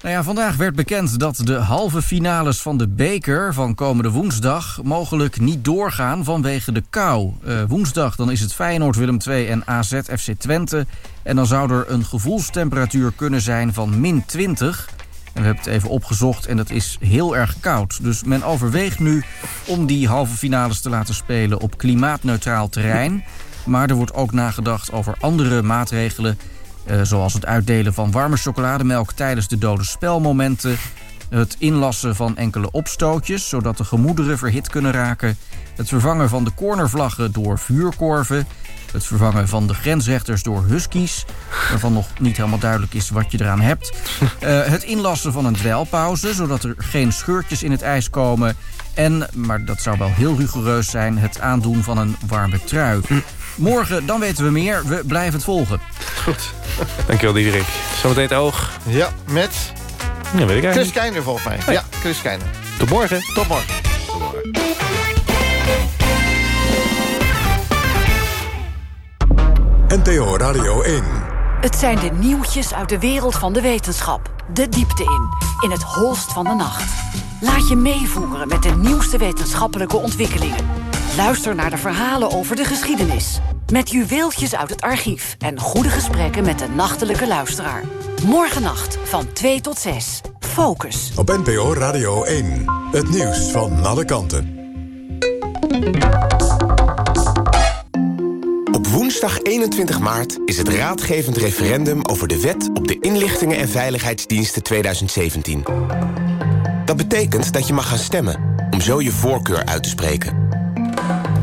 Nou ja, vandaag werd bekend dat de halve finales van de beker van komende woensdag mogelijk niet doorgaan vanwege de kou. Eh, woensdag dan is het Feyenoord Willem II en AZ FC Twente. En dan zou er een gevoelstemperatuur kunnen zijn van min 20. En we hebben het even opgezocht en dat is heel erg koud. Dus men overweegt nu om die halve finales te laten spelen op klimaatneutraal terrein. Maar er wordt ook nagedacht over andere maatregelen zoals het uitdelen van warme chocolademelk tijdens de dode spelmomenten. Het inlassen van enkele opstootjes, zodat de gemoederen verhit kunnen raken. Het vervangen van de cornervlaggen door vuurkorven. Het vervangen van de grensrechters door huskies. Waarvan nog niet helemaal duidelijk is wat je eraan hebt. Eh, het inlassen van een dwelpauze, zodat er geen scheurtjes in het ijs komen. En, maar dat zou wel heel rigoureus zijn, het aandoen van een warme trui. Morgen, dan weten we meer. We blijven het volgen. Goed. Dankjewel Diederik. Zometeen het oog. Ja, met Ja, weet ik Chris. Keijner volgens mij. Ja, Chris Keijner. Tot morgen. Tot morgen. NTO Radio 1. Het zijn de nieuwtjes uit de wereld van de wetenschap. De diepte in, in het holst van de nacht. Laat je meevoeren met de nieuwste wetenschappelijke ontwikkelingen. Luister naar de verhalen over de geschiedenis. Met juweeltjes uit het archief en goede gesprekken met de nachtelijke luisteraar. Morgennacht van 2 tot 6. Focus. Op NPO Radio 1. Het nieuws van alle kanten. Op woensdag 21 maart is het raadgevend referendum over de wet op de inlichtingen en veiligheidsdiensten 2017. Dat betekent dat je mag gaan stemmen, om zo je voorkeur uit te spreken.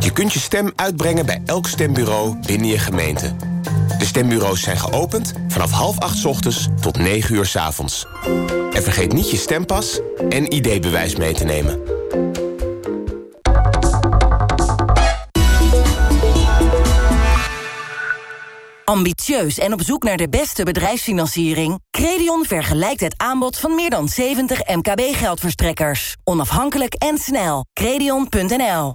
Je kunt je stem uitbrengen bij elk stembureau binnen je gemeente. De stembureaus zijn geopend vanaf half acht ochtends tot 9 uur 's avonds. En vergeet niet je stempas en ID-bewijs mee te nemen. Ambitieus en op zoek naar de beste bedrijfsfinanciering? Credion vergelijkt het aanbod van meer dan 70 MKB-geldverstrekkers. Onafhankelijk en snel. Credion.nl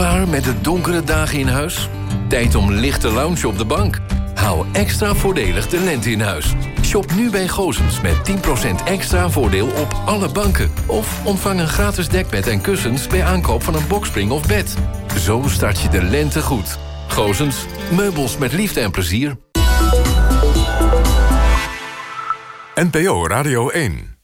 Klaar met de donkere dagen in huis? Tijd om lichte lounge op de bank. Hou extra voordelig de lente in huis. Shop nu bij Gozens met 10% extra voordeel op alle banken. Of ontvang een gratis dekbed en kussens bij aankoop van een bokspring of bed. Zo start je de lente goed. Gozens, meubels met liefde en plezier. NPO Radio 1